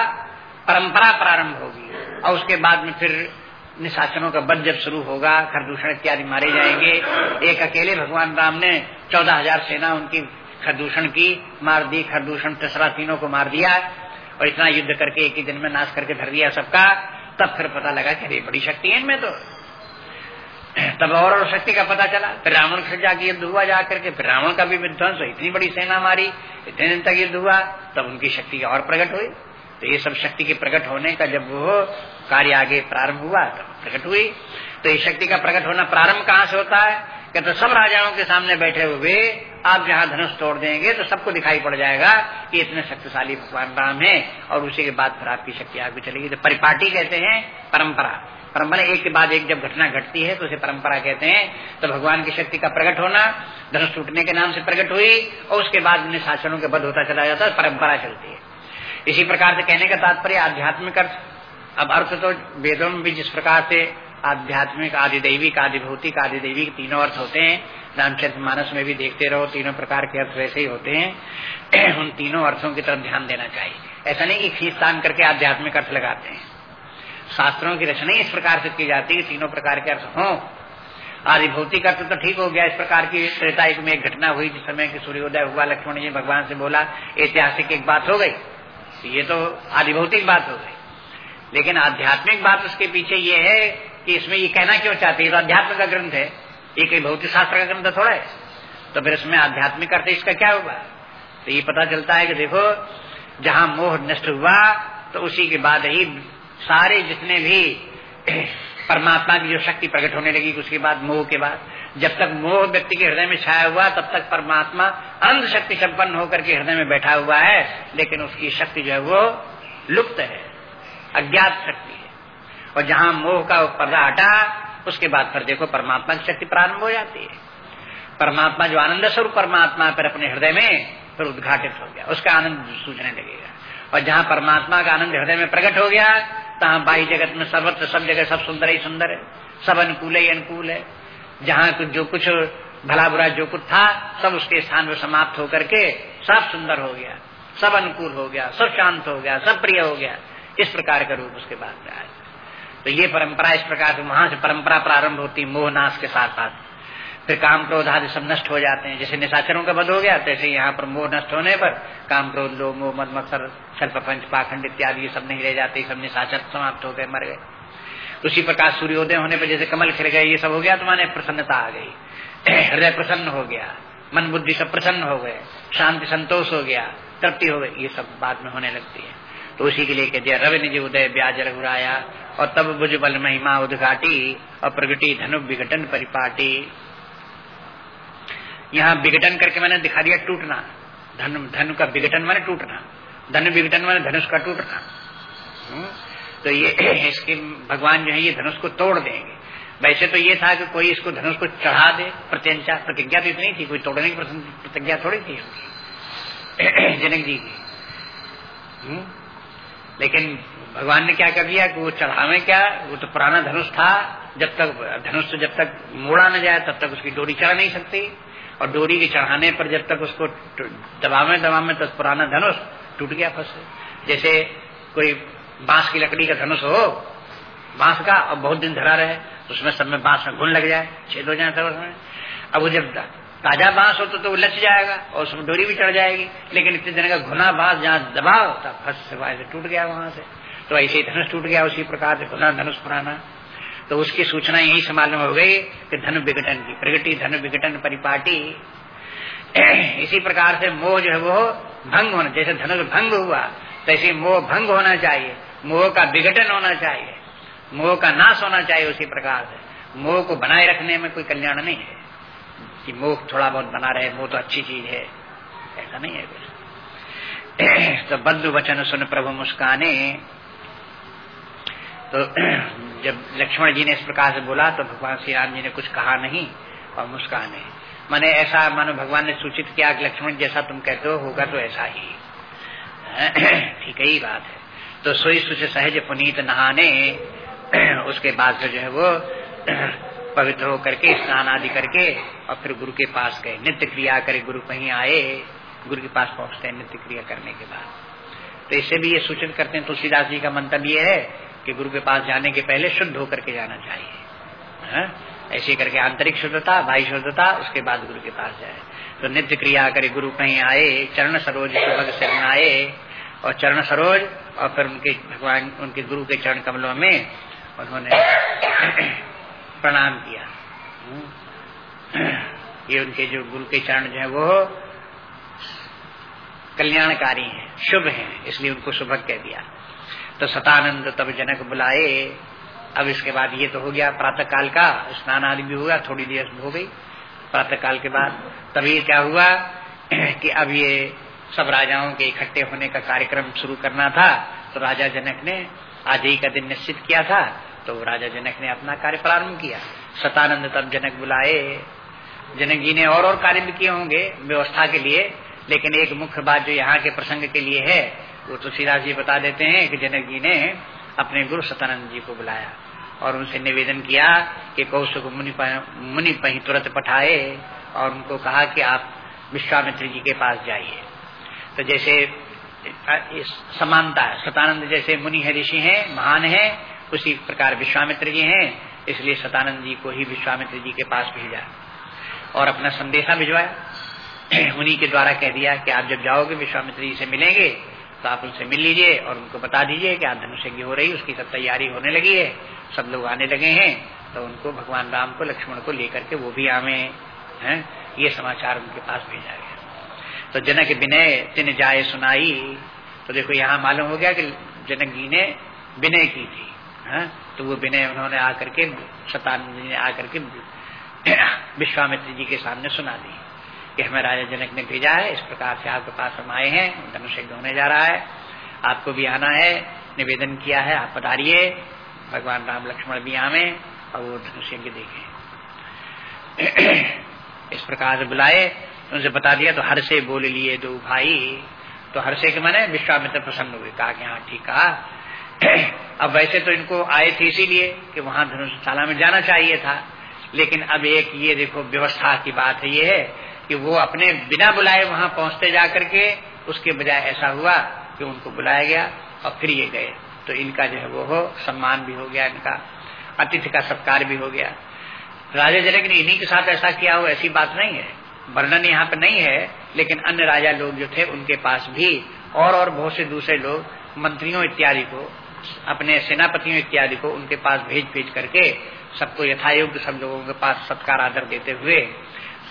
परंपरा प्रारंभ होगी। और उसके बाद में फिर निशाचनों का बध जब शुरू होगा खरदूषण इत्यादि मारे जाएँगे। एक अकेले भगवान राम ने चौदह हज़ार सेना उनकी खरदूषण की, मार दी खरदूषण तीनों को मार दिया और इतना युद्ध करके एक ही दिन में नाश करके धर दिया सबका। तब फिर पता लगा कि अरे, बड़ी शक्ति है इनमें तो। तब और और शक्ति का पता चला। फिर रावण से जाके युद्ध हुआ जाकर के, फिर रावण का भी विध्वंस इतनी बड़ी सेना मारी, इतने दिन तक युद्ध हुआ, तब उनकी शक्ति और प्रकट हुई। तो ये सब शक्ति के प्रकट होने का जब वो कार्य आगे प्रारंभ हुआ, तब प्रकट हुई। तो ये शक्ति का प्रकट होना प्रारंभ कहाँ से होता है? क्या तो सब राजाओं के सामने बैठे हुए, आप जहाँ धनुष तोड़ देंगे तो सबको दिखाई पड़ जाएगा कि इतने शक्तिशाली भगवान राम है, और उसी के बाद फिर आपकी शक्ति आगे चलेगी। तो परिपाटी कहते हैं परंपरा। परंपरा एक के बाद एक जब घटना घटती है तो उसे परंपरा कहते हैं। तो भगवान की शक्ति का प्रकट होना, धनुष टूटने के नाम से प्रकट हुई, और उसके बाद उन्हें शासनों के बद होता चला जाता है, परंपरा चलती है। इसी प्रकार से कहने का तात्पर्य आध्यात्मिक अर्थ। अब अर्थ तो वेदों में भी जिस प्रकार से आध्यात्मिक आदि दैविक आदि भौतिक आदि तीनों अर्थ होते हैं रामचरित मानस में भी देखते रहो, तीनों प्रकार के अर्थ वैसे ही होते हैं, उन तीनों अर्थों की तरफ़ ध्यान देना चाहिए। ऐसा नहीं कि खींच तान करके आध्यात्मिक अर्थ लगाते हैं। शास्त्रों की रचना इस प्रकार से की जाती है, तीनों प्रकार के अर्थ हों। आदि भौतिक अर्थ तो ठीक हो गया, इस प्रकार की त्रेतायुग में एक घटना हुई, जिस समय की सूर्योदय हुआ, लक्ष्मण जी भगवान से बोला, ऐतिहासिक एक बात हो गई। ये तो आदि भौतिक बात हो गई। लेकिन आध्यात्मिक बात उसके पीछे ये है कि इसमें ये कहना क्यों चाहते हैं? तो अध्यात्म का ग्रंथ है। ये कहीं भौतिक शास्त्र का ग्रंथ थोड़ा है। तो फिर इसमें आध्यात्मिक अर्थ इसका क्या होगा? तो ये पता चलता है कि देखो, जहाँ मोह नष्ट हुआ तो उसी के बाद ही सारे जितने भी परमात्मा की जो शक्ति प्रकट होने लगी, उसके बाद मोह के बाद। जब तक मोह व्यक्ति के हृदय में छाया हुआ, तब तक परमात्मा अंध शक्ति संपन्न होकर के हृदय में बैठा हुआ है, लेकिन उसकी शक्ति जो है वो लुप्त है, अज्ञात शक्ति है। और जहाँ मोह का पर्दा हटा, उसके बाद फिर देखो परमात्मा की शक्ति प्रारंभ हो जाती है। परमात्मा जो आनंद स्वरूप परमात्मा पर अपने हृदय में फिर उद्घाटित हो गया, उसका आनंद सूझने लगेगा। और जहाँ परमात्मा का आनंद हृदय में प्रकट हो गया, तहाँ बाई जगत में सर्वत्र सब जगह सब सुंदर ही सुंदर है, सब अनुकूल ही अनुकूल है। जहाँ कुछ जो कुछ भला बुरा जो कुछ था, सब उसके स्थान पर समाप्त होकर के सब सुंदर हो गया, सब अनुकूल हो गया, सब शांत हो गया, सब प्रिय हो गया। इस प्रकार का रूप उसके बाद में आया। तो ये परंपरा इस प्रकार से वहाँ से परंपरा प्रारंभ होती मोहनाश के साथ साथ। फिर काम क्रोध आदि सब नष्ट हो जाते हैं। जैसे निशाचरों का बध हो गया, तैसे यहाँ पर मोह नष्ट होने पर काम क्रोध लोग मोह, मद, मत्सर छल प्रपंच पाखंड इत्यादि ये सब नहीं रह जाते सब निशाचर समाप्त हो गए, मर गए। उसी प्रकार सूर्योदय होने पर जैसे कमल खिल गए, ये सब हो गया तो माने प्रसन्नता आ गई। हृदय प्रसन्न हो गया, मन बुद्धि सब प्रसन्न हो गए, शांति संतोष हो गया, तृप्ति हो गई, ये सब बाद में होने लगती है। तो उसी के लिए कहते रवि निज उदय ब्याज रघुराया, और तब बुझ बल महिमा उदघाटी, और प्रगति धनु विघटन परिपाटी। यहाँ विघटन करके मैंने दिखा दिया टूटना। धन, धनु का विघटन माने टूटना। धनु विघटन माने धनुष का टूटना। हम्म? तो ये इसके भगवान जो है ये धनुष को तोड़ देंगे। वैसे तो ये था कि कोई इसको धनुष को चढ़ा दे प्रत्यंचा प्रतिज्ञा तो इतनी थी, कोई तोड़ने की प्रतिज्ञा थोड़ी थी जनक जी की। हम्म? लेकिन भगवान ने क्या कर दिया कि वो चढ़ावे क्या, वो तो पुराना धनुष था, जब तक, धनुष से जब तक मोड़ा न जाए, तब तक उसकी डोरी चढ़ा नहीं सकती। और डोरी के चढ़ाने पर जब तक उसको दबावे दबावे तो पुराना धनुष टूट गया फंस। जैसे कोई बाँस की लकड़ी का धनुष हो बाँस का और बहुत दिन धरा रहे उसमें सब में बाँस में घुन लग जाए छेद हो जाए सब उसमें। अब वो जब ताज़ा बाँस हो तो, तो वो लच जाएगा और उसमें डोरी भी चढ़ जाएगी लेकिन इतने दिन का घुना बाँस जहाँ दबाव तब फंस से टूट गया वहाँ से। तो ऐसे ही धनुष टूट गया उसी प्रकार से घुना धनुष पुराना। तो उसकी सूचना यही समाज मालूम हो गई कि धन विघटन की प्रगति धन विघटन परिपाटी। इसी प्रकार से मोह जो है वो भंग होना जैसे धनुष भंग हुआ तैसे मोह भंग होना चाहिए। मोह का विघटन होना चाहिए। मोह का नाश होना चाहिए उसी प्रकार से। मोह को बनाए रखने में कोई कल्याण नहीं है। कि मोह थोड़ा बहुत बना रहे, मोह तो अच्छी चीज़ है। ऐसा नहीं है कुछ। तो बंधु वचन सुन प्रभु मुस्काने। तो जब लक्ष्मण जी ने इस प्रकार से बोला तो भगवान श्री राम जी ने कुछ कहा नहीं और मुस्काने। मैंने ऐसा मानो भगवान ने सूचित किया कि लक्ष्मण जैसा तुम कहते हो, होगा तो ऐसा ही। ठीक ही बात है। तो सोई सुच सहज पुनीत नहाने। उसके बाद फिर जो है वो, पवित्र होकर के, स्नान आदि करके, और फिर गुरु के पास गए। नित्य क्रिया करे गुरु कहीं आए, गुरु के पास पहुँचते हैं नित्य क्रिया करने के बाद। तो इससे भी ये सूचित करते हैं, तुलसीदास जी का मंतव्य ये है कि गुरु के पास जाने के पहले शुद्ध होकर के जाना चाहिए। है? ऐसे करके आंतरिक शुद्धता, बाह्य शुद्धता, उसके बाद गुरु के पास जाए। तो नित्य क्रिया करे, गुरु कहीं आए, चरण सरोज सुभग शरण आए और चरण सरोज, और फिर उनके भगवान, उनके गुरु के चरण कमलों में उन्होंने प्रणाम किया। ये उनके जो गुरु के चरण जो है, वो कल्याणकारी हैं, शुभ हैं, इसलिए उनको शुभक कह दिया। तो सतानंद तब जनक बुलाए। अब इसके बाद ये तो हो गया प्रातः काल का, स्नान आदि भी हुआ, थोड़ी देर हो गई प्रातः काल के बाद तभी क्या हुआ कि अब ये सब राजाओं के इकट्ठे होने का कार्यक्रम शुरू करना था तो राजा जनक ने आज ही का दिन निश्चित किया था तो राजा जनक ने अपना कार्य प्रारंभ किया। सतानंद तब जनक बुलाए। जनक जी ने और और कार्य भी किए होंगे व्यवस्था के लिए, लेकिन एक मुख्य बात जो यहाँ के प्रसंग के लिए है, वो तुलसीदास जी बता देते हैं कि जनक जी ने अपने गुरु सतानंद जी को बुलाया और उनसे निवेदन किया कि कौशक मुनि मुनि पही तुरंत पठाए और उनको कहा कि आप विश्वामित्र जी के पास जाइए। तो जैसे समानता, सतानंद जैसे मुनि है, ऋषि हैं, महान है, उसी प्रकार विश्वामित्र जी हैं, इसलिए सतानंद जी को ही विश्वामित्र जी के पास भेजा। और अपना संदेशा भिजवाया। उन्हीं के द्वारा कह दिया कि आप जब जाओगे, विश्वामित्र जी से मिलेंगे तो आप उनसे मिल लीजिए और उनको बता दीजिए कि आप धनुष हो रही उसकी सब तैयारी होने लगी है, सब लोग आने लगे हैं तो उनको भगवान राम को, लक्ष्मण को लेकर के वो भी आवे हैं। ये समाचार उनके पास भेजा गया। तो जनक विनय तिन जाए सुनाई। तो देखो यहाँ मालूम हो गया कि जनक जी ने विनय की थी, है? तो वो विनय उन्होंने आकर के शतानंद जी ने आकर के विश्वामित्र जी के सामने सुना दी। कि हमें राजा जनक ने भेजा है, इस प्रकार से आपके पास हम आए हैं, धनुष होने जा रहा है, आपको भी आना है, निवेदन किया है, आप पधारिए, भगवान राम लक्ष्मण भी आवे और वो धनुष देखे। इस प्रकार से बुलाए उनसे बता दिया तो हर से बोल लिए दो भाई। तो हर से के मैंने, विश्वामित्र प्रसन्न हुए, कहा कि हाँ ठीक कहा। अब वैसे तो इनको आए थे इसीलिए कि वहाँ धनुषशाला में जाना चाहिए था। लेकिन अब एक ये देखो, व्यवस्था की बात है ये है कि वो अपने बिना बुलाए वहाँ पहुँचते जाकर के उसके बजाय ऐसा हुआ कि उनको बुलाया गया और फिर ये गए। तो इनका जो है वो हो, सम्मान भी हो गया इनका, अतिथि का सत्कार भी हो गया। राजा जनक ने इन्हीं के साथ ऐसा किया हो, ऐसी बात नहीं है। वर्णन यहाँ पे नहीं है, लेकिन अन्य राजा लोग जो थे, उनके पास भी और और बहुत से दूसरे लोग, मंत्रियों इत्यादि को, अपने सेनापतियों इत्यादि को उनके पास भेज भेज करके सबको यथायोग्य सब लोगों के पास सत्कार, आदर देते हुए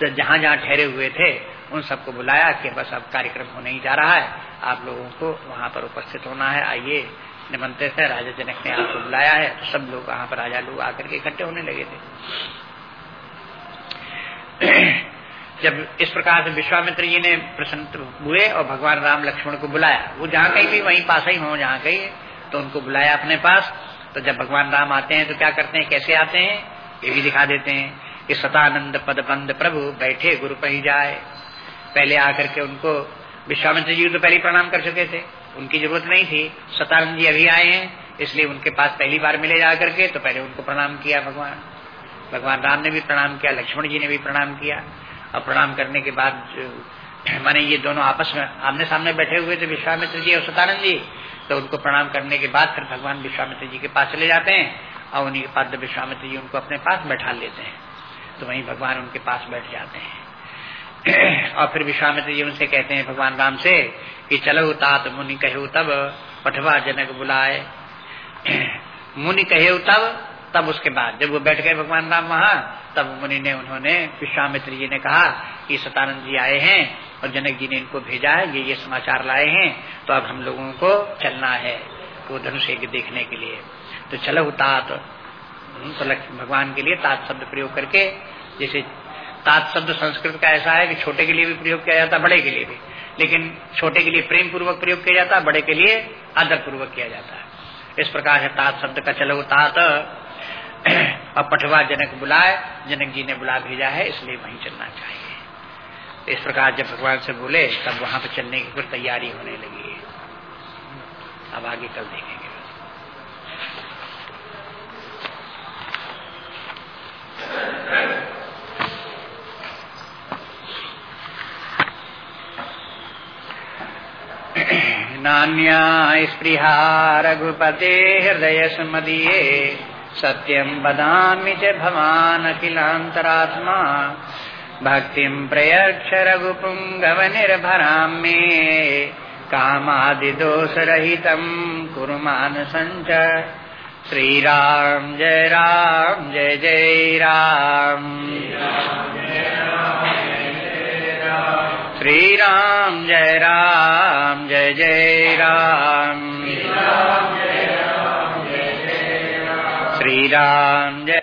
जहाँ जहाँ ठहरे हुए थे, उन सबको बुलाया कि बस अब कार्यक्रम होने ही जा रहा है, आप लोगों को वहाँ पर उपस्थित होना है, आइए, निमंत्रित है, राजा जनक ने आपको बुलाया है तो सब लोग वहाँ पर राजा लोग आकर के इकट्ठे होने लगे थे। जब इस प्रकार से विश्वामित्र जी ने प्रसन्न हुए और भगवान राम लक्ष्मण को बुलाया, वो जहाँ कहीं भी वहीं पास ही हो, जहाँ कहीं तो उनको बुलाया अपने पास। तो जब भगवान राम आते हैं तो क्या करते हैं, कैसे आते हैं, ये भी दिखा देते हैं। कि सतानंद पद बंद प्रभु, बैठे गुरु पही जाए। पहले आकर के उनको, विश्वामित्र जी तो पहले प्रणाम कर चुके थे। उनकी ज़रूरत नहीं थी। सतानंद जी अभी आए हैं, इसलिए उनके पास पहली बार मिले जा करके तो पहले उनको प्रणाम किया भगवान। भगवान राम ने भी प्रणाम किया, लक्ष्मण जी ने भी प्रणाम किया। और प्रणाम करने के बाद माने ये दोनों आपस में आमने सामने बैठे हुए थे विश्वामित्र जी और सतानंद जी तो उनको प्रणाम करने के बाद फिर भगवान विश्वामित्र जी के पास चले जाते हैं और उन्हीं के पास विश्वामित्र जी उनको अपने पास बैठा लेते हैं तो वहीं भगवान उनके पास बैठ जाते हैं। और फिर विश्वामित्र जी उनसे कहते हैं, भगवान राम से, कि चलो तात मुनि कहे तब, पठवा जनक बुलाए। मुनि कहे तब तब उसके बाद जब वो बैठ गए भगवान राम वहाँ, तब मुनि ने उन्होंने विश्वामित्र जी ने कहा कि सतानंद जी आए हैं और जनक जी ने इनको भेजा है, ये ये समाचार लाए हैं तो अब हम लोगों को चलना है वो धनुष देखने के लिए। तो चलो तात तो भगवान के लिए तात शब्द प्रयोग करके, जैसे तात शब्द संस्कृत का ऐसा है कि छोटे के लिए भी प्रयोग किया जाता, बड़े के लिए भी, लेकिन छोटे के लिए प्रेम पूर्वक प्रयोग किया जाता है बड़े के लिए आदर पूर्वक किया जाता है। इस प्रकार है तात शब्द का चलो तात। और पठवा जनक बुलाए, जनक जी ने बुला भेजा है, इसलिए वहीं चलना चाहिए। इस प्रकार जब भगवान से बोले, तब वहाँ पर चलने की फिर तैयारी होने लगी है। अब आगे कल देखेंगे। नान्या स्पृहा रघुपते हृदय सुमदीये। सत्यं वदामि च भवान् अखिलान्तरात्मा। भक्तिं प्रयक्ष रघुपुङ्गवनिर्भरां मे। कामादिदोषरहितं कुरु मानसञ्च श्रीराम जय राम, जय जय राम। श्रीराम जय राम, जय जय राम। श्रीराम जय